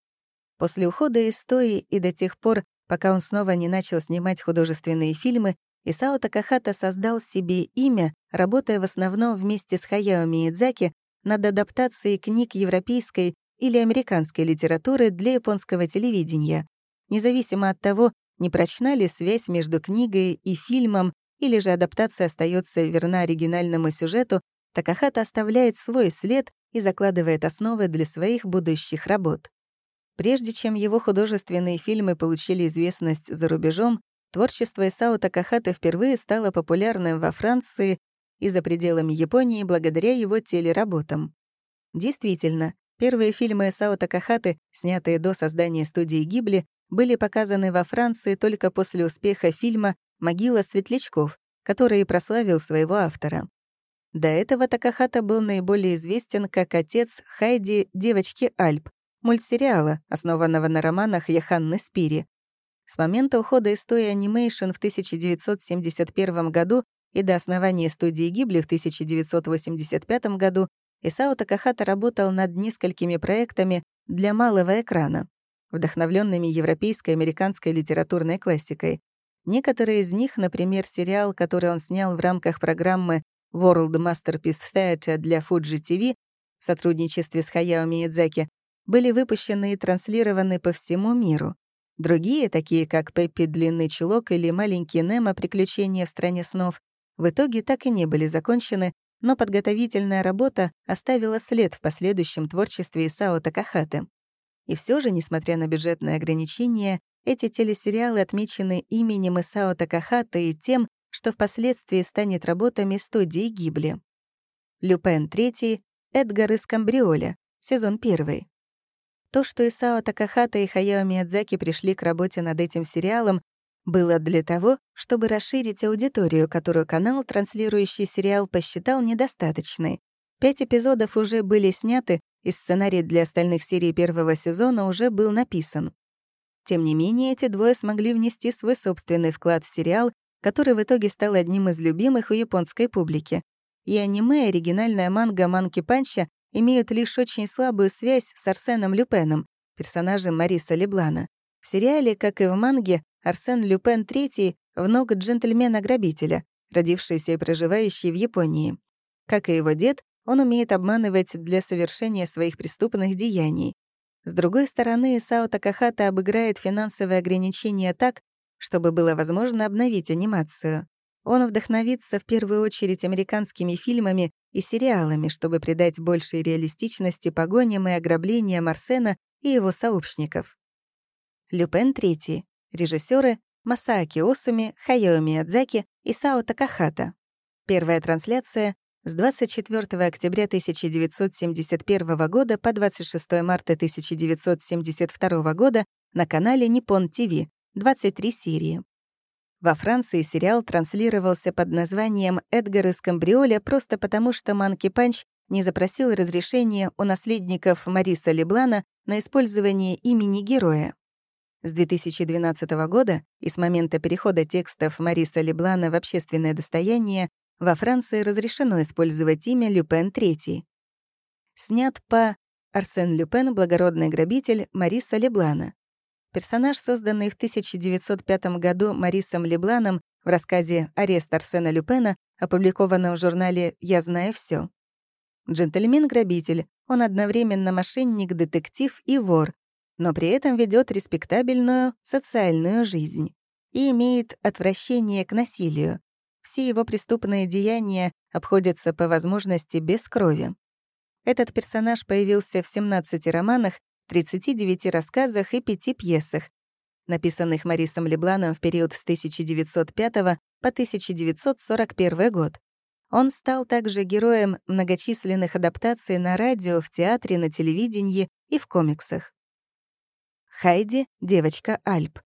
После ухода из Тои и до тех пор, пока он снова не начал снимать художественные фильмы, Исао Такахата создал себе имя, работая в основном вместе с Хаяо Миядзаки над адаптацией книг европейской или американской литературы для японского телевидения независимо от того, не прочна ли связь между книгой и фильмом, или же адаптация остается верна оригинальному сюжету, Такахата оставляет свой след и закладывает основы для своих будущих работ. Прежде чем его художественные фильмы получили известность за рубежом, творчество Исао Такахаты впервые стало популярным во Франции и за пределами Японии благодаря его телеработам. Действительно, первые фильмы Исао Такахаты, снятые до создания студии Гибли, были показаны во Франции только после успеха фильма «Могила светлячков», который прославил своего автора. До этого Такахата был наиболее известен как отец Хайди «Девочки Альп», мультсериала, основанного на романах Яханны Спири. С момента ухода из Toei Animation в 1971 году и до основания студии Гибли в 1985 году Исао Такахата работал над несколькими проектами для малого экрана, вдохновленными европейской и американской литературной классикой. Некоторые из них, например, сериал, который он снял в рамках программы World Masterpiece Theatre для Fuji TV в сотрудничестве с Хаяо Миядзаки, были выпущены и транслированы по всему миру. Другие, такие как «Пеппи. Длинный чулок» или «Маленький Немо. Приключения в стране снов», в итоге так и не были закончены, но подготовительная работа оставила след в последующем творчестве Исао Такахаты. И все же, несмотря на бюджетные ограничения, эти телесериалы отмечены именем Исао Такахата и тем, что впоследствии станет работами студии Гибли. «Люпен III», «Эдгар из Камбриоля», сезон 1. То, что Исао Такахата и Хаяо Миядзаки пришли к работе над этим сериалом, было для того, чтобы расширить аудиторию, которую канал, транслирующий сериал, посчитал недостаточной. Пять эпизодов уже были сняты, и сценарий для остальных серий первого сезона уже был написан. Тем не менее, эти двое смогли внести свой собственный вклад в сериал, который в итоге стал одним из любимых у японской публики. И аниме, оригинальная манга «Манки Панча» имеют лишь очень слабую связь с Арсеном Люпеном, персонажем Мариса Леблана. В сериале, как и в манге, Арсен Люпен III — внук джентльмена-грабителя, родившийся и проживающий в Японии. Как и его дед, он умеет обманывать для совершения своих преступных деяний. С другой стороны, Сао Такахата обыграет финансовые ограничения так, чтобы было возможно обновить анимацию. Он вдохновится в первую очередь американскими фильмами и сериалами, чтобы придать большей реалистичности погоням и ограблениям Арсена и его сообщников. Люпен III. Режиссеры Масааки Осуми, Хайо Миядзаки и Сао Такахата. Первая трансляция с 24 октября 1971 года по 26 марта 1972 года на канале Nippon TV, 23 серии. Во Франции сериал транслировался под названием «Эдгар из Камбриоля» просто потому, что Манки Панч не запросил разрешения у наследников Мариса Леблана на использование имени героя. С 2012 года и с момента перехода текстов Мариса Леблана в общественное достояние во Франции разрешено использовать имя Люпен III. Снят по Арсен Люпен, благородный грабитель Мариса Леблана. Персонаж, созданный в 1905 году Марисом Лебланом в рассказе «Арест Арсена Люпена», опубликованном в журнале «Я знаю все. Джентльмен-грабитель, он одновременно мошенник, детектив и вор, но при этом ведет респектабельную социальную жизнь и имеет отвращение к насилию. Все его преступные деяния обходятся по возможности без крови. Этот персонаж появился в 17 романах 39 рассказах и 5 пьесах, написанных Марисом Лебланом в период с 1905 по 1941 год. Он стал также героем многочисленных адаптаций на радио, в театре, на телевидении и в комиксах. Хайди — девочка Альп.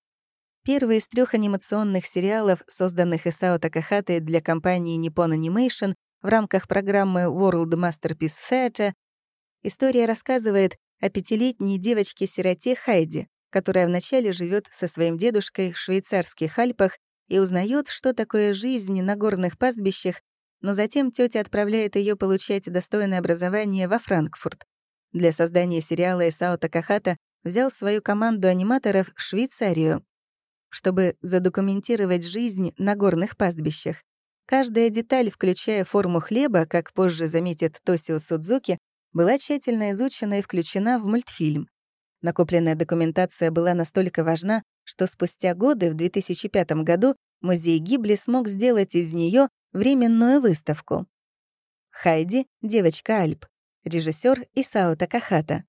Первый из трех анимационных сериалов, созданных Исао Такахаты для компании Nippon Animation в рамках программы World Masterpiece Theatre, история рассказывает о пятилетней девочке-сироте Хайди, которая вначале живет со своим дедушкой в швейцарских Альпах и узнает, что такое жизнь на горных пастбищах, но затем тетя отправляет ее получать достойное образование во Франкфурт. Для создания сериала Исао Такахата взял свою команду аниматоров в Швейцарию, чтобы задокументировать жизнь на горных пастбищах. Каждая деталь, включая форму хлеба, как позже заметит Тосио Судзуки, была тщательно изучена и включена в мультфильм. Накопленная документация была настолько важна, что спустя годы, в 2005 году, музей Гибли смог сделать из нее временную выставку. Хайди — девочка Альп. Режиссер Исао Такахата.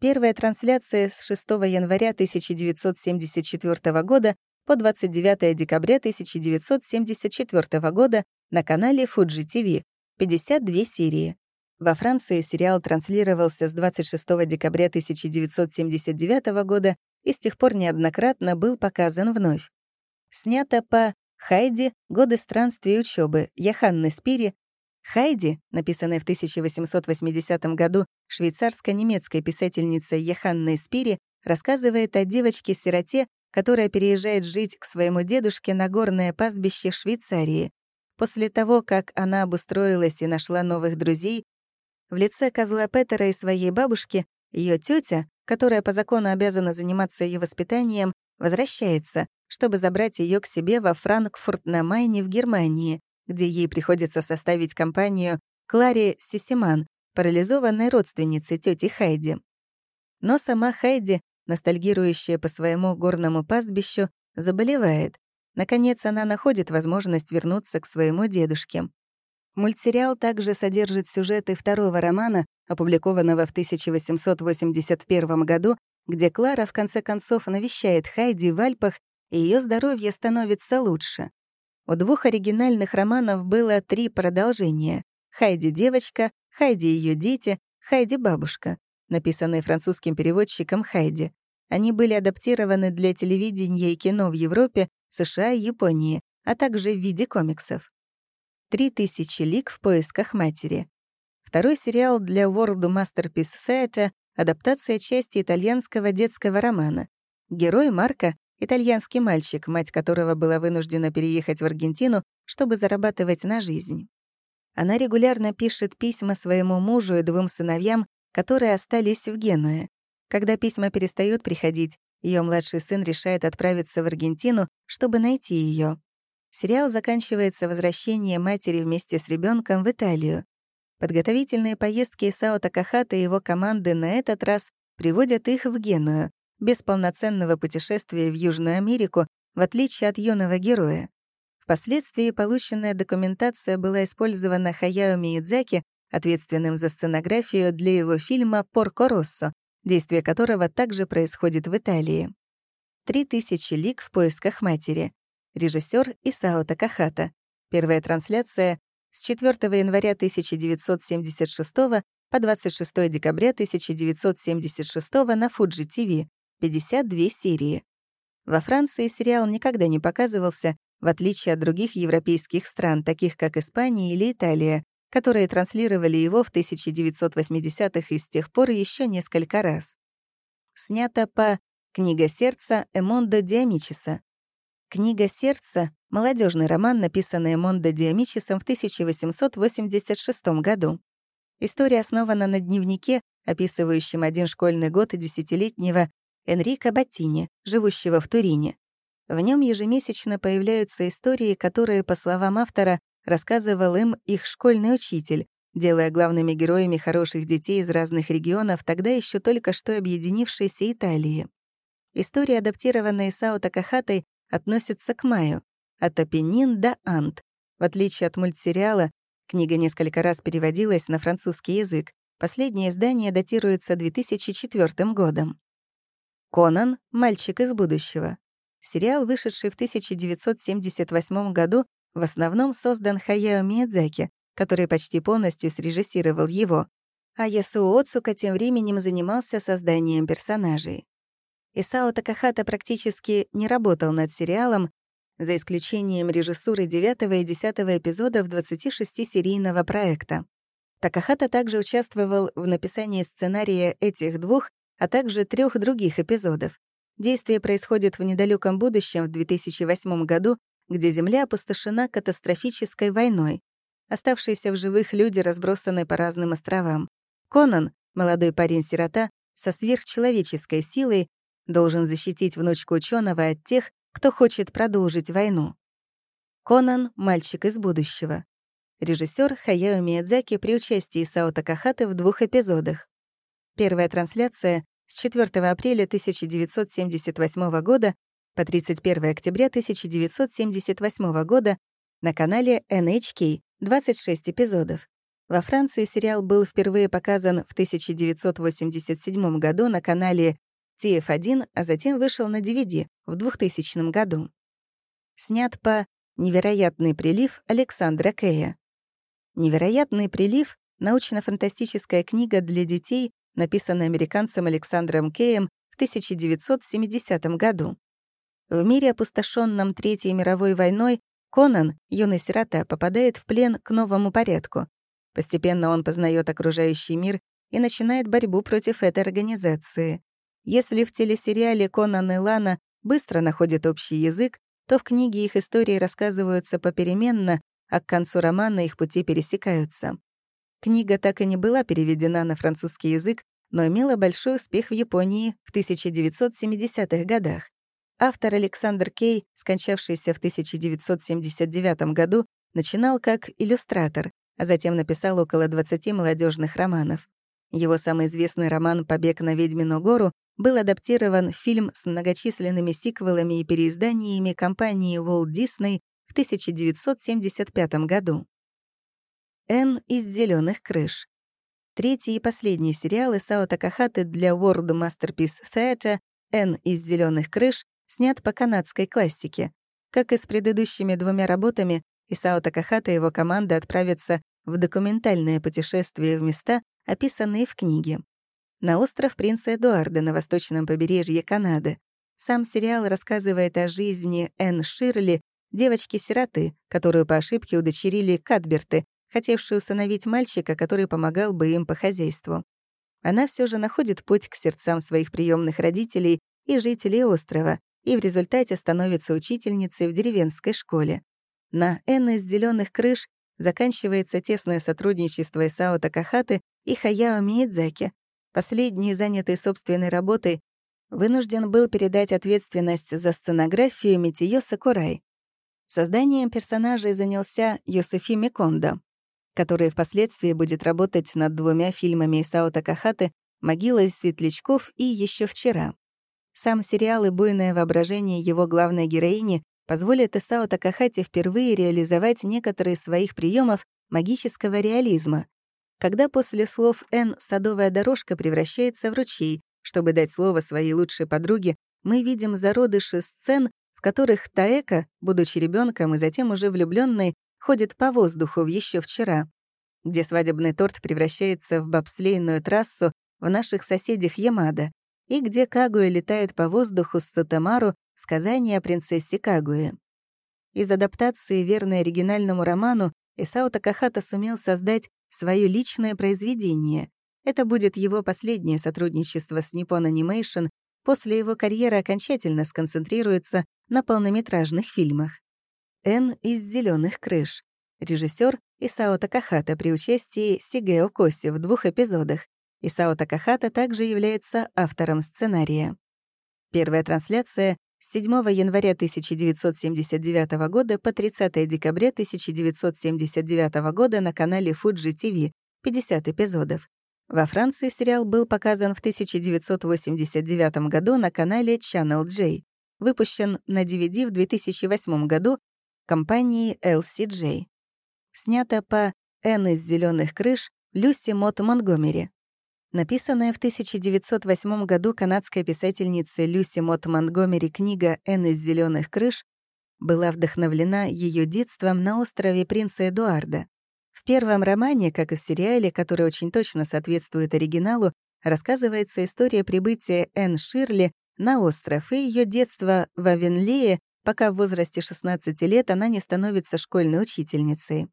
Первая трансляция с 6 января 1974 года по 29 декабря 1974 года на канале Fuji TV. 52 серии. Во Франции сериал транслировался с 26 декабря 1979 года и с тех пор неоднократно был показан вновь. Снято по Хайди «Годы странствий и учебы» Яханны Спири, Хайди, написанная в 1880 году швейцарско-немецкой писательницей Йоханной Спири, рассказывает о девочке-сироте, которая переезжает жить к своему дедушке на горное пастбище Швейцарии. После того, как она обустроилась и нашла новых друзей, в лице козла Петера и своей бабушки, ее тетя, которая по закону обязана заниматься ее воспитанием, возвращается, чтобы забрать ее к себе во Франкфурт на Майне в Германии, где ей приходится составить компанию Кларе Сисиман, парализованной родственнице тети Хайди. Но сама Хайди, ностальгирующая по своему горному пастбищу, заболевает. Наконец, она находит возможность вернуться к своему дедушке. Мультсериал также содержит сюжеты второго романа, опубликованного в 1881 году, где Клара в конце концов навещает Хайди в Альпах, и ее здоровье становится лучше. У двух оригинальных романов было три продолжения. «Хайди девочка», «Хайди ее дети», «Хайди бабушка», написанные французским переводчиком Хайди. Они были адаптированы для телевидения и кино в Европе, США и Японии, а также в виде комиксов. «Три тысячи лик в поисках матери». Второй сериал для World Masterpiece Theatre — адаптация части итальянского детского романа. Герой Марка — итальянский мальчик, мать которого была вынуждена переехать в Аргентину, чтобы зарабатывать на жизнь. Она регулярно пишет письма своему мужу и двум сыновьям, которые остались в Генуе. Когда письма перестают приходить, ее младший сын решает отправиться в Аргентину, чтобы найти ее. Сериал заканчивается возвращением матери вместе с ребенком в Италию. Подготовительные поездки Сао Такахата и его команды на этот раз приводят их в Геную, без полноценного путешествия в Южную Америку, в отличие от юного героя. Впоследствии полученная документация была использована Хаяо Миядзаки, ответственным за сценографию для его фильма «Порко Россо», действие которого также происходит в Италии. «Три тысячи лик в поисках матери». Режиссер Исао Такахата. Первая трансляция с 4 января 1976 по 26 декабря 1976 на Fuji TV, 52 серии. Во Франции сериал никогда не показывался, в отличие от других европейских стран, таких как Испания или Италия, которые транслировали его в 1980-х и с тех пор еще несколько раз. Снято по «Книга сердца» Эмондо Диамичиса. «Книга сердца» — молодежный роман, написанный Эмондо Диамичисом в 1886 году. История основана на дневнике, описывающем один школьный год десятилетнего Энрико Баттини, живущего в Турине. В нем ежемесячно появляются истории, которые, по словам автора, рассказывал им их школьный учитель, делая главными героями хороших детей из разных регионов, тогда еще только что объединившейся Италии. История, адаптированная Сао Такахатой, относится к Маю, от Апеннин до Ант. В отличие от мультсериала, книга несколько раз переводилась на французский язык. Последнее издание датируется 2004 годом. Конан — «Мальчик из будущего». Сериал, вышедший в 1978 году, в основном создан Хаяо Миядзаки, который почти полностью срежиссировал его, а Ясуо Оцука тем временем занимался созданием персонажей. Исао Такахата практически не работал над сериалом, за исключением режиссуры 9 и 10 эпизодов 26-серийного проекта. Такахата также участвовал в написании сценария этих двух, а также трех других эпизодов. Действие происходит в недалеком будущем в 2008 году, где Земля опустошена катастрофической войной. Оставшиеся в живых люди разбросаны по разным островам. Конан, молодой парень-сирота, со сверхчеловеческой силой, должен защитить внучку ученого от тех, кто хочет продолжить войну. Конан — мальчик из будущего. Режиссер Хаяо Миядзаки при участии Сао Такахаты в двух эпизодах. Первая трансляция с 4 апреля 1978 года по 31 октября 1978 года на канале NHK 26 эпизодов. Во Франции сериал был впервые показан в 1987 году на канале TF1, а затем вышел на DVD в 2000 году. Снят по «Невероятный прилив» Александра Кэя. «Невероятный прилив» — научно-фантастическая книга для детей, написанная американцем Александром Кеем в 1970 году. В мире, опустошенном Третьей мировой войной, Конан, юный сирота, попадает в плен к новому порядку, Постепенно он познает окружающий мир и начинает борьбу против этой организации. Если в телесериале Конан и Лана быстро находят общий язык, то в книге их истории рассказываются попеременно, а к концу романа их пути пересекаются. Книга так и не была переведена на французский язык, но имела большой успех в Японии в 1970-х годах. Автор Александр Кей, скончавшийся в 1979 году, начинал как иллюстратор, а затем написал около 20 молодежных романов. Его самый известный роман «Побег на ведьмину гору» был адаптирован в фильм с многочисленными сиквелами и переизданиями компании Walt Disney в 1975 году. «Н из зеленых крыш». Третий и последний сериал Исао Такахаты для World Masterpiece Theatre «Н из зеленых крыш» снят по канадской классике. Как и с предыдущими двумя работами, Исао Такахата и его команда отправятся в документальное путешествие в места, описанные в книге. На остров принца Эдуарда на восточном побережье Канады. Сам сериал рассказывает о жизни Энн Ширли, девочки-сироты, которую по ошибке удочерили Кадберты, хотевшие усыновить мальчика, который помогал бы им по хозяйству. Она все же находит путь к сердцам своих приемных родителей и жителей острова, и в результате становится учительницей в деревенской школе. На «Н» из зеленых крыш заканчивается тесное сотрудничество Исао Такахаты и Хаяо Миядзаки. Последний, занятый собственной работой, вынужден был передать ответственность за сценографию Митиё Сакурай. Созданием персонажей занялся Йосифи Микондо, который впоследствии будет работать над двумя фильмами Исао Такахаты «Могила из светлячков» и еще вчера». Сам сериал и буйное воображение его главной героини позволит Исао Такахате впервые реализовать некоторые из своих приемов магического реализма, когда после слов «Н» садовая дорожка превращается в ручей, чтобы дать слово своей лучшей подруге, мы видим зародыши сцен, в которых Таэка, будучи ребенком и затем уже влюбленной, ходит по воздуху в еще вчера, где свадебный торт превращается в бобслейную трассу в наших соседях Ямада, и где Кагуя летает по воздуху с Сатамару сказание о принцессе Кагуе. Из адаптации, верной оригинальному роману, Исао Такахата сумел создать свое личное произведение. Это будет его последнее сотрудничество с Nippon Animation, после его карьеры окончательно сконцентрируется на полнометражных фильмах. «Н из зеленых крыш». Режиссер Исао Такахата при участии Сигео Коси в двух эпизодах. Исао Такахата также является автором сценария. Первая трансляция с 7 января 1979 года по 30 декабря 1979 года на канале Fuji TV, 50 эпизодов. Во Франции сериал был показан в 1989 году на канале Channel J, выпущен на DVD в 2008 году компанией LCJ. Снято по «Н из зеленых крыш» Люси Мот Монгомери. Написанная в 1908 году канадской писательницей Люси Мот Монгомери книга «Н из зеленых крыш» была вдохновлена ее детством на острове принца Эдуарда. В первом романе, как и в сериале, который очень точно соответствует оригиналу, рассказывается история прибытия Энн Ширли на остров и ее детство в Авенлее, пока в возрасте 16 лет она не становится школьной учительницей.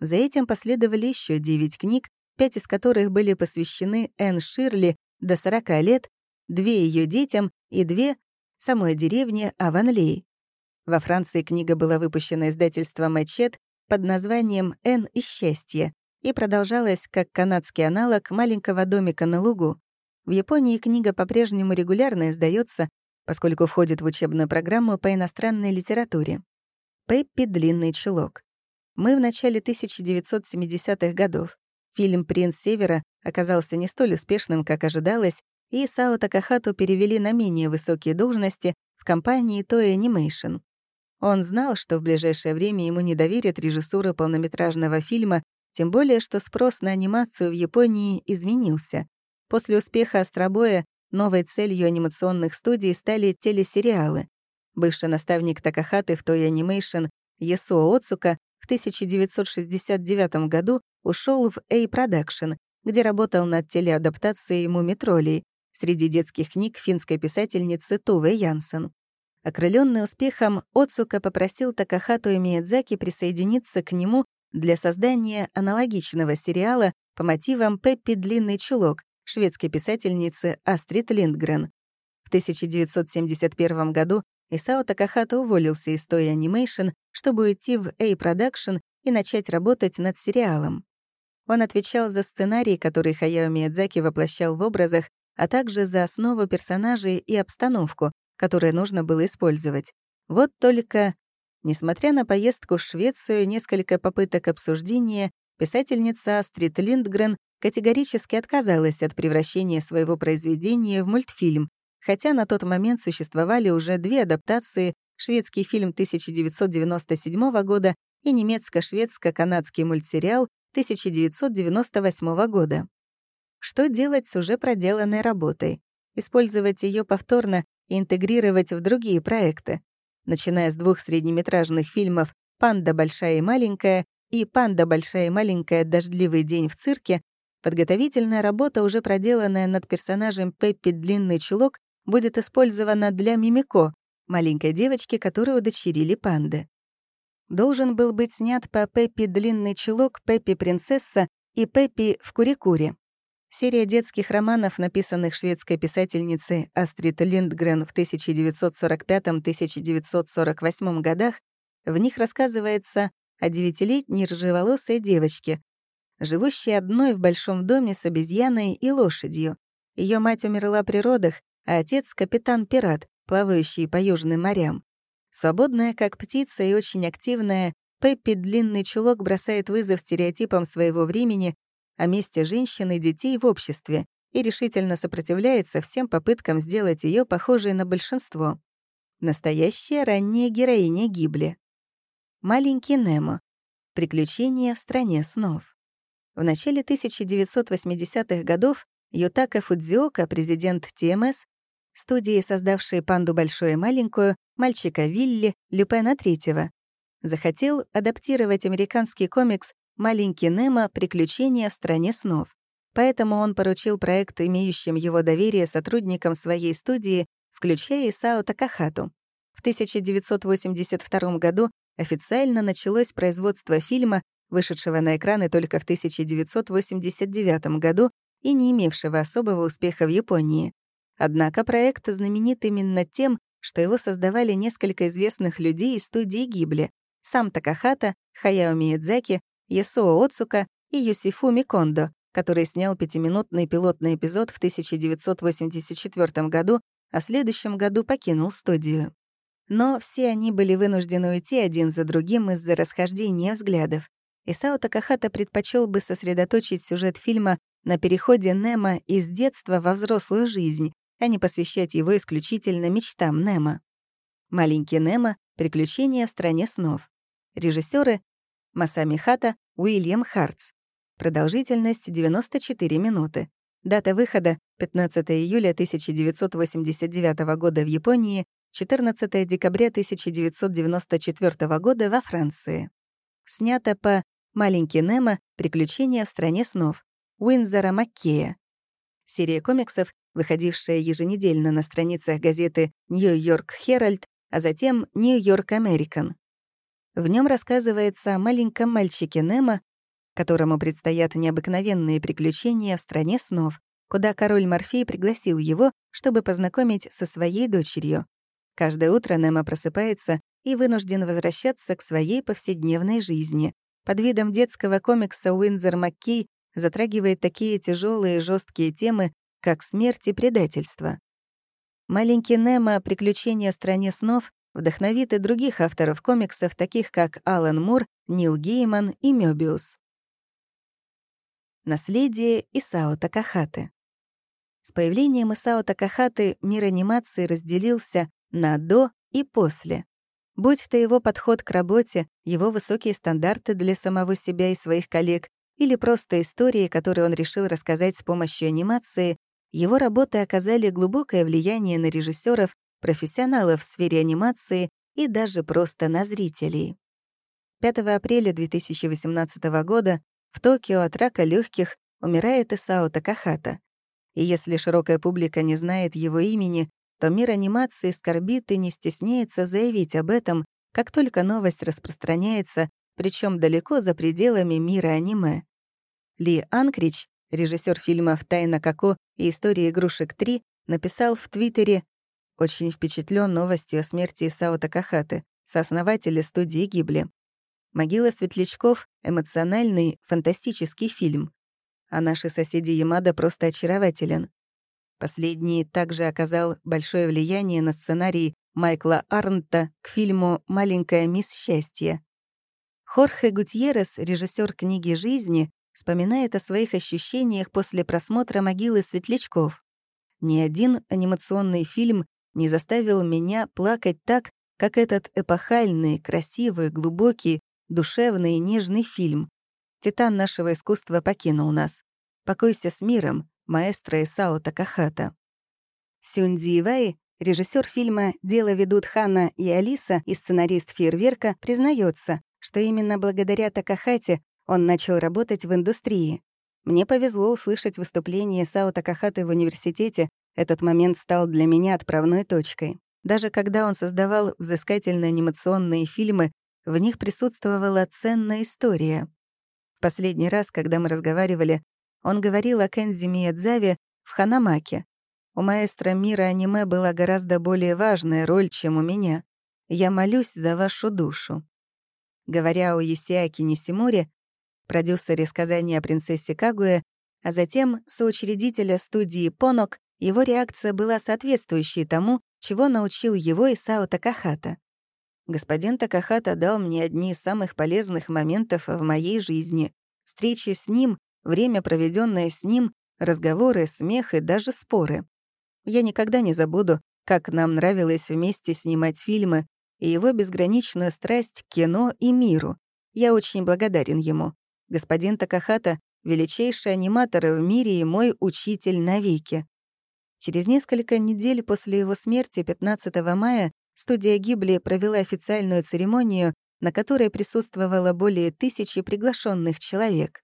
За этим последовали еще 9 книг, пять из которых были посвящены Энн Ширли до 40 лет, две ее детям и две самой деревне Аванлей. Во Франции книга была выпущена издательством Мэчет под названием «Энн и счастье» и продолжалась как канадский аналог «Маленького домика на лугу». В Японии книга по-прежнему регулярно издается, поскольку входит в учебную программу по иностранной литературе. Пеппи «Длинный чулок». Мы в начале 1970-х годов. Фильм «Принц Севера» оказался не столь успешным, как ожидалось, и Сао Такахату перевели на менее высокие должности в компании Toei Animation. Он знал, что в ближайшее время ему не доверят режиссуру полнометражного фильма, тем более, что спрос на анимацию в Японии изменился. После успеха «Астробоя» новой целью анимационных студий стали телесериалы. Бывший наставник Такахаты в Toei Animation Ясуо Оцука в 1969 году ушел в A-Production, где работал над телеадаптацией «Мумитролей» среди детских книг финской писательницы Туве Янсен. Окрыленный успехом, Оцука попросил Такахату и Миядзаки присоединиться к нему для создания аналогичного сериала по мотивам Пеппи «Длинный чулок» шведской писательницы Астрид Линдгрен. В 1971 году Исао Такахата уволился из Toy Animation, чтобы уйти в A-Production и начать работать над сериалом. Он отвечал за сценарий, который Хаяо Миядзаки воплощал в образах, а также за основу персонажей и обстановку, которую нужно было использовать. Вот только, несмотря на поездку в Швецию, несколько попыток обсуждения, писательница Астрид Линдгрен категорически отказалась от превращения своего произведения в мультфильм, хотя на тот момент существовали уже две адаптации шведский фильм 1997 года и немецко-шведско-канадский мультсериал 1998 года. Что делать с уже проделанной работой? Использовать ее повторно и интегрировать в другие проекты, начиная с двух среднеметражных фильмов «Панда большая и маленькая» и «Панда большая и маленькая. Дождливый день в цирке», подготовительная работа, уже проделанная над персонажем Пеппи Длинный чулок, будет использована для Мимико, маленькой девочки, которую удочерили панды. Должен был быть снят по Пеппи Длинный чулок, Пеппи Принцесса и Пеппи в Курикуре. Серия детских романов, написанных шведской писательницей Астрид Линдгрен в 1945-1948 годах, в них рассказывается о девятилетней рыжеволосой девочке, живущей одной в большом доме с обезьяной и лошадью. Ее мать умерла при родах, а отец — капитан-пират, плавающий по южным морям. Свободная, как птица, и очень активная, Пеппи длинный чулок бросает вызов стереотипам своего времени о месте женщин и детей в обществе и решительно сопротивляется всем попыткам сделать ее похожей на большинство. Настоящая ранняя героиня Гибли. Маленький Немо. Приключения в стране снов. В начале 1980-х годов Ютака Фудзиока, президент ТМС, студии, создавшие «Панду большую и маленькую», «Мальчика Вилли», «Люпена третьего», захотел адаптировать американский комикс «Маленький Немо. Приключения в стране снов». Поэтому он поручил проект имеющим его доверие сотрудникам своей студии, включая Исао Такахату. В 1982 году официально началось производство фильма, вышедшего на экраны только в 1989 году и не имевшего особого успеха в Японии. Однако проект знаменит именно тем, что его создавали несколько известных людей из студии Гибли — сам Такахата, Хаяо Миядзаки, Ясуо Оцука и Юсифу Микондо, который снял пятиминутный пилотный эпизод в 1984 году, а в следующем году покинул студию. Но все они были вынуждены уйти один за другим из-за расхождения взглядов. Исао Такахата предпочел бы сосредоточить сюжет фильма на переходе Немо из детства во взрослую жизнь, а не посвящать его исключительно мечтам Немо. «Маленький Немо. Приключения в стране снов». Режиссеры Масами Хата, Уильям Хартс. Продолжительность 94 минуты. Дата выхода — 15 июля 1989 года в Японии, 14 декабря 1994 года во Франции. Снято по «Маленький Немо. Приключения в стране снов» Уинзера Маккея. Серия комиксов, выходившая еженедельно на страницах газеты «Нью-Йорк Херальд», а затем «Нью-Йорк Американ». В нем рассказывается о маленьком мальчике Немо, которому предстоят необыкновенные приключения в стране снов, куда король Морфей пригласил его, чтобы познакомить со своей дочерью. Каждое утро Немо просыпается и вынужден возвращаться к своей повседневной жизни. Под видом детского комикса Уинзер Маккей затрагивает такие тяжелые и жесткие темы, как смерть и предательство. Маленький Немо «Приключения в стране снов» вдохновит и других авторов комиксов, таких как Алан Мур, Нил Гейман и Мёбиус. Наследие Исао Такахаты С появлением Исао Такахаты мир анимации разделился на «до» и «после». Будь то его подход к работе, его высокие стандарты для самого себя и своих коллег, или просто истории, которые он решил рассказать с помощью анимации, его работы оказали глубокое влияние на режиссеров, профессионалов в сфере анимации и даже просто на зрителей. 5 апреля 2018 года в Токио от рака легких умирает Исао Такахата. И если широкая публика не знает его имени, то мир анимации скорбит и не стесняется заявить об этом, как только новость распространяется причем далеко за пределами мира аниме. Ли Анкрич, режиссер фильмов «Тайна Коко» и «История игрушек 3», написал в Твиттере «Очень впечатлен новостью о смерти Исао Такахаты, сооснователя студии Гибли. «Могила светлячков» — эмоциональный, фантастический фильм. А наши соседи Ямада просто очарователен. Последний также оказал большое влияние на сценарий Майкла Арнта к фильму «Маленькая мисс Счастье». Хорхе Гутьеррес, режиссер книги «Жизни», вспоминает о своих ощущениях после просмотра «Могилы светлячков». Ни один анимационный фильм не заставил меня плакать так, как этот эпохальный, красивый, глубокий, душевный и нежный фильм. Титан нашего искусства покинул нас. Покойся с миром, маэстро Исао Такахата. Сюнди Ивай, режиссер фильма «Дело ведут Хана и Алиса» и сценарист «Фейерверка», признается, что именно благодаря Такахате он начал работать в индустрии. Мне повезло услышать выступление Сао Такахаты в университете, этот момент стал для меня отправной точкой. Даже когда он создавал взыскательные анимационные фильмы, в них присутствовала ценная история. Последний раз, когда мы разговаривали, он говорил о Кензи Миядзаве в «Ханамаке». У маэстро мира аниме была гораздо более важная роль, чем у меня. Я молюсь за вашу душу. Говоря о Есиаке Нисимуре, продюсере сказания о принцессе Кагуэ, а затем соучредителя студии «Понок», его реакция была соответствующей тому, чего научил его Исао Такахата. Господин Такахата дал мне одни из самых полезных моментов в моей жизни. Встречи с ним время, проведенное с ним, разговоры, смех и даже споры. Я никогда не забуду, как нам нравилось вместе снимать фильмы и его безграничную страсть к кино и миру. Я очень благодарен ему. Господин Такахата — величайший аниматор в мире и мой учитель навеки. Через несколько недель после его смерти, 15 мая, студия Гибли провела официальную церемонию, на которой присутствовало более тысячи приглашенных человек.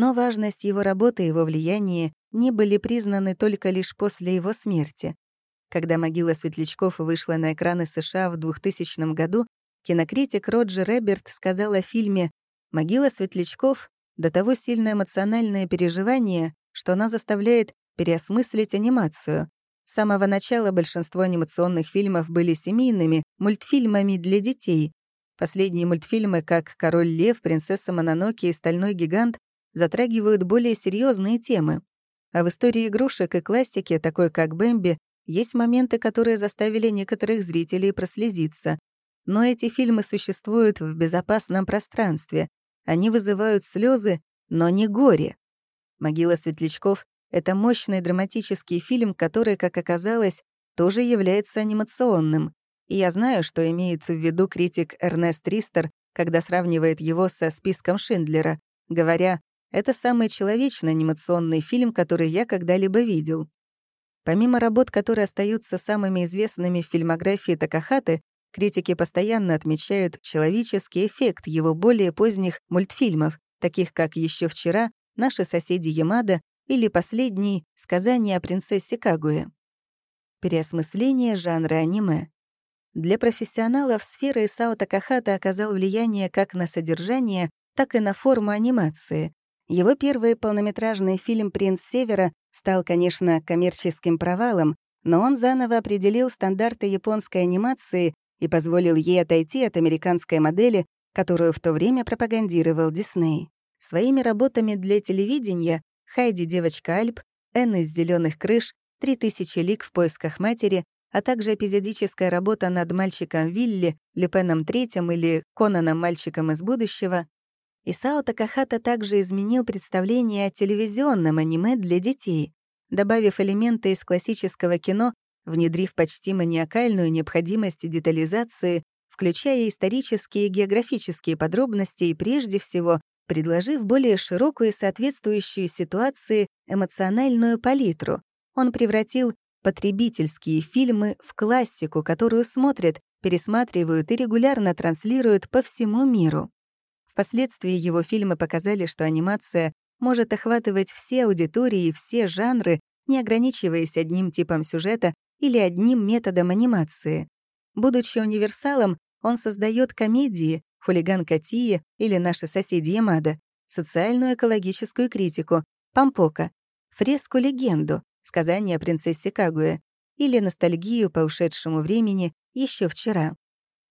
Но важность его работы и его влияние не были признаны только лишь после его смерти. Когда «Могила светлячков» вышла на экраны США в 2000 году, кинокритик Роджер Эберт сказал о фильме «Могила светлячков» до того сильное эмоциональное переживание, что она заставляет переосмыслить анимацию. С самого начала большинство анимационных фильмов были семейными, мультфильмами для детей. Последние мультфильмы, как «Король лев», «Принцесса Мононоке» и «Стальной гигант», затрагивают более серьезные темы. А в истории игрушек и классики, такой как «Бэмби», есть моменты, которые заставили некоторых зрителей прослезиться. Но эти фильмы существуют в безопасном пространстве. Они вызывают слезы, но не горе. «Могила светлячков» — это мощный драматический фильм, который, как оказалось, тоже является анимационным. И я знаю, что имеется в виду критик Эрнест Ристер, когда сравнивает его со списком Шиндлера, говоря, это самый человечный анимационный фильм, который я когда-либо видел. Помимо работ, которые остаются самыми известными в фильмографии Такахаты, критики постоянно отмечают человеческий эффект его более поздних мультфильмов, таких как «Еще вчера», «Наши соседи Ямада» или последний «Сказание о принцессе Кагуэ». Переосмысление жанра аниме. Для профессионалов сфера Исао Такахата оказал влияние как на содержание, так и на форму анимации. Его первый полнометражный фильм «Принц Севера» стал, конечно, коммерческим провалом, но он заново определил стандарты японской анимации и позволил ей отойти от американской модели, которую в то время пропагандировал Дисней. Своими работами для телевидения «Хайди, девочка Альп», «Энн из зеленых крыш», «Три тысячи лик в поисках матери», а также эпизодическая работа над мальчиком Вилли, Люпеном Третьим или Конаном мальчиком из будущего Исао Такахата также изменил представление о телевизионном аниме для детей, добавив элементы из классического кино, внедрив почти маниакальную необходимость детализации, включая исторические и географические подробности и, прежде всего, предложив более широкую и соответствующую ситуации эмоциональную палитру. Он превратил потребительские фильмы в классику, которую смотрят, пересматривают и регулярно транслируют по всему миру. Впоследствии его фильмы показали, что анимация может охватывать все аудитории и все жанры, не ограничиваясь одним типом сюжета или одним методом анимации. Будучи универсалом, он создает комедии, «Хулиган Катия» или «Наши соседи Ямада», социальную экологическую критику, «Пампока», фреску-легенду, сказание о принцессе Кагуэ или ностальгию по ушедшему времени еще вчера.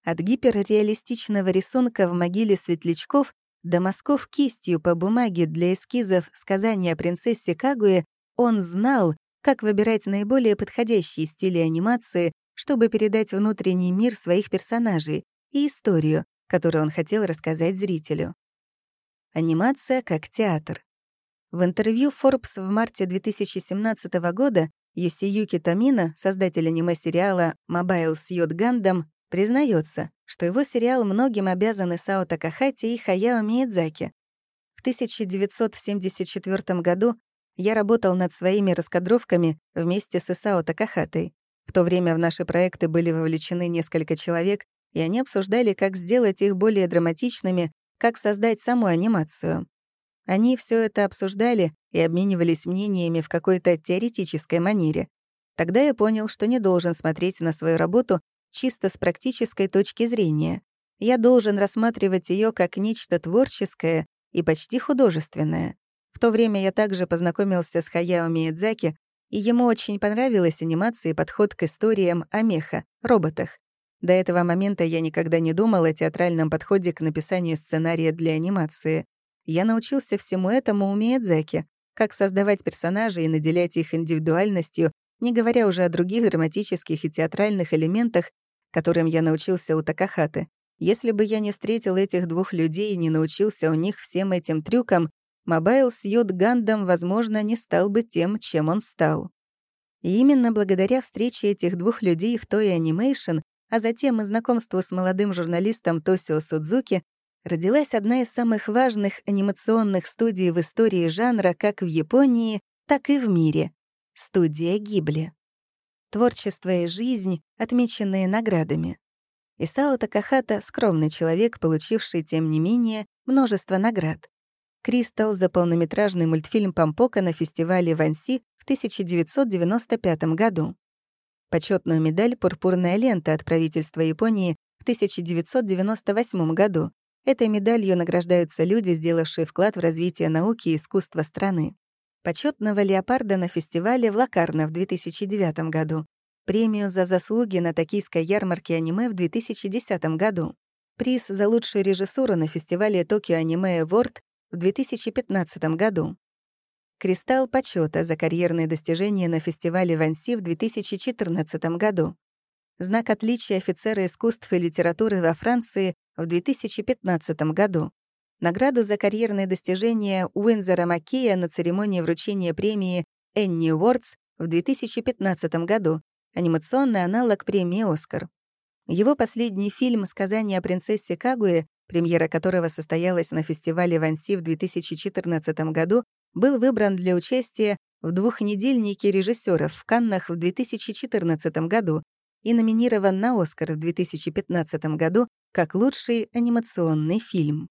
От гиперреалистичного рисунка в могиле светлячков до мазков кистью по бумаге для эскизов сказания о принцессе Кагуэ он знал, как выбирать наиболее подходящие стили анимации, чтобы передать внутренний мир своих персонажей и историю, которую он хотел рассказать зрителю. Анимация как театр. В интервью Forbes в марте 2017 года Юсиюки Томина, создатель аниме-сериала Mobile Suit Gundam, признается, что его сериал многим обязаны Сао Такахати и Хаяо Миядзаки. В 1974 году я работал над своими раскадровками вместе с Исао Такахатой. В то время в наши проекты были вовлечены несколько человек, и они обсуждали, как сделать их более драматичными, как создать саму анимацию. Они все это обсуждали и обменивались мнениями в какой-то теоретической манере. Тогда я понял, что не должен смотреть на свою работу чисто с практической точки зрения. Я должен рассматривать ее как нечто творческое и почти художественное. В то время я также познакомился с Хаяо Миядзаки, и ему очень понравилась анимация и подход к историям о меха, роботах. До этого момента я никогда не думал о театральном подходе к написанию сценария для анимации. Я научился всему этому у Миядзаки, как создавать персонажей и наделять их индивидуальностью, не говоря уже о других драматических и театральных элементах, которым я научился у Такахаты. Если бы я не встретил этих двух людей и не научился у них всем этим трюкам, Mobile Suit Gundam, возможно, не стал бы тем, чем он стал. И именно благодаря встрече этих двух людей в Toei Animation, а затем и знакомству с молодым журналистом Тосио Судзуки, родилась одна из самых важных анимационных студий в истории жанра как в Японии, так и в мире — студия Гибли. Творчество и жизнь, отмеченные наградами. Исао Такахата — скромный человек, получивший, тем не менее, множество наград. «Кристалл» за полнометражный мультфильм «Пампока» на фестивале в Анси в 1995 году. Почетную медаль «Пурпурная лента» от правительства Японии в 1998 году. Этой медалью награждаются люди, сделавшие вклад в развитие науки и искусства страны. Почетного леопарда на фестивале в Лакарно в 2009 году. Премию за заслуги на токийской ярмарке аниме в 2010 году. Приз за лучшую режиссуру на фестивале Токио Аниме Award в 2015 году. Кристалл почета за карьерные достижения на фестивале Ванси в 2014 году. Знак отличия офицера искусств и литературы во Франции в 2015 году. Награду за карьерные достижения Уинзера Маккея на церемонии вручения премии Энни Уордс в 2015 году, анимационный аналог премии «Оскар». Его последний фильм «Сказание о принцессе Кагуэ» премьера которого состоялась на фестивале Ванси в 2014 году, был выбран для участия в двухнедельнике режиссеров в Каннах в 2014 году и номинирован на «Оскар» в 2015 году как лучший анимационный фильм.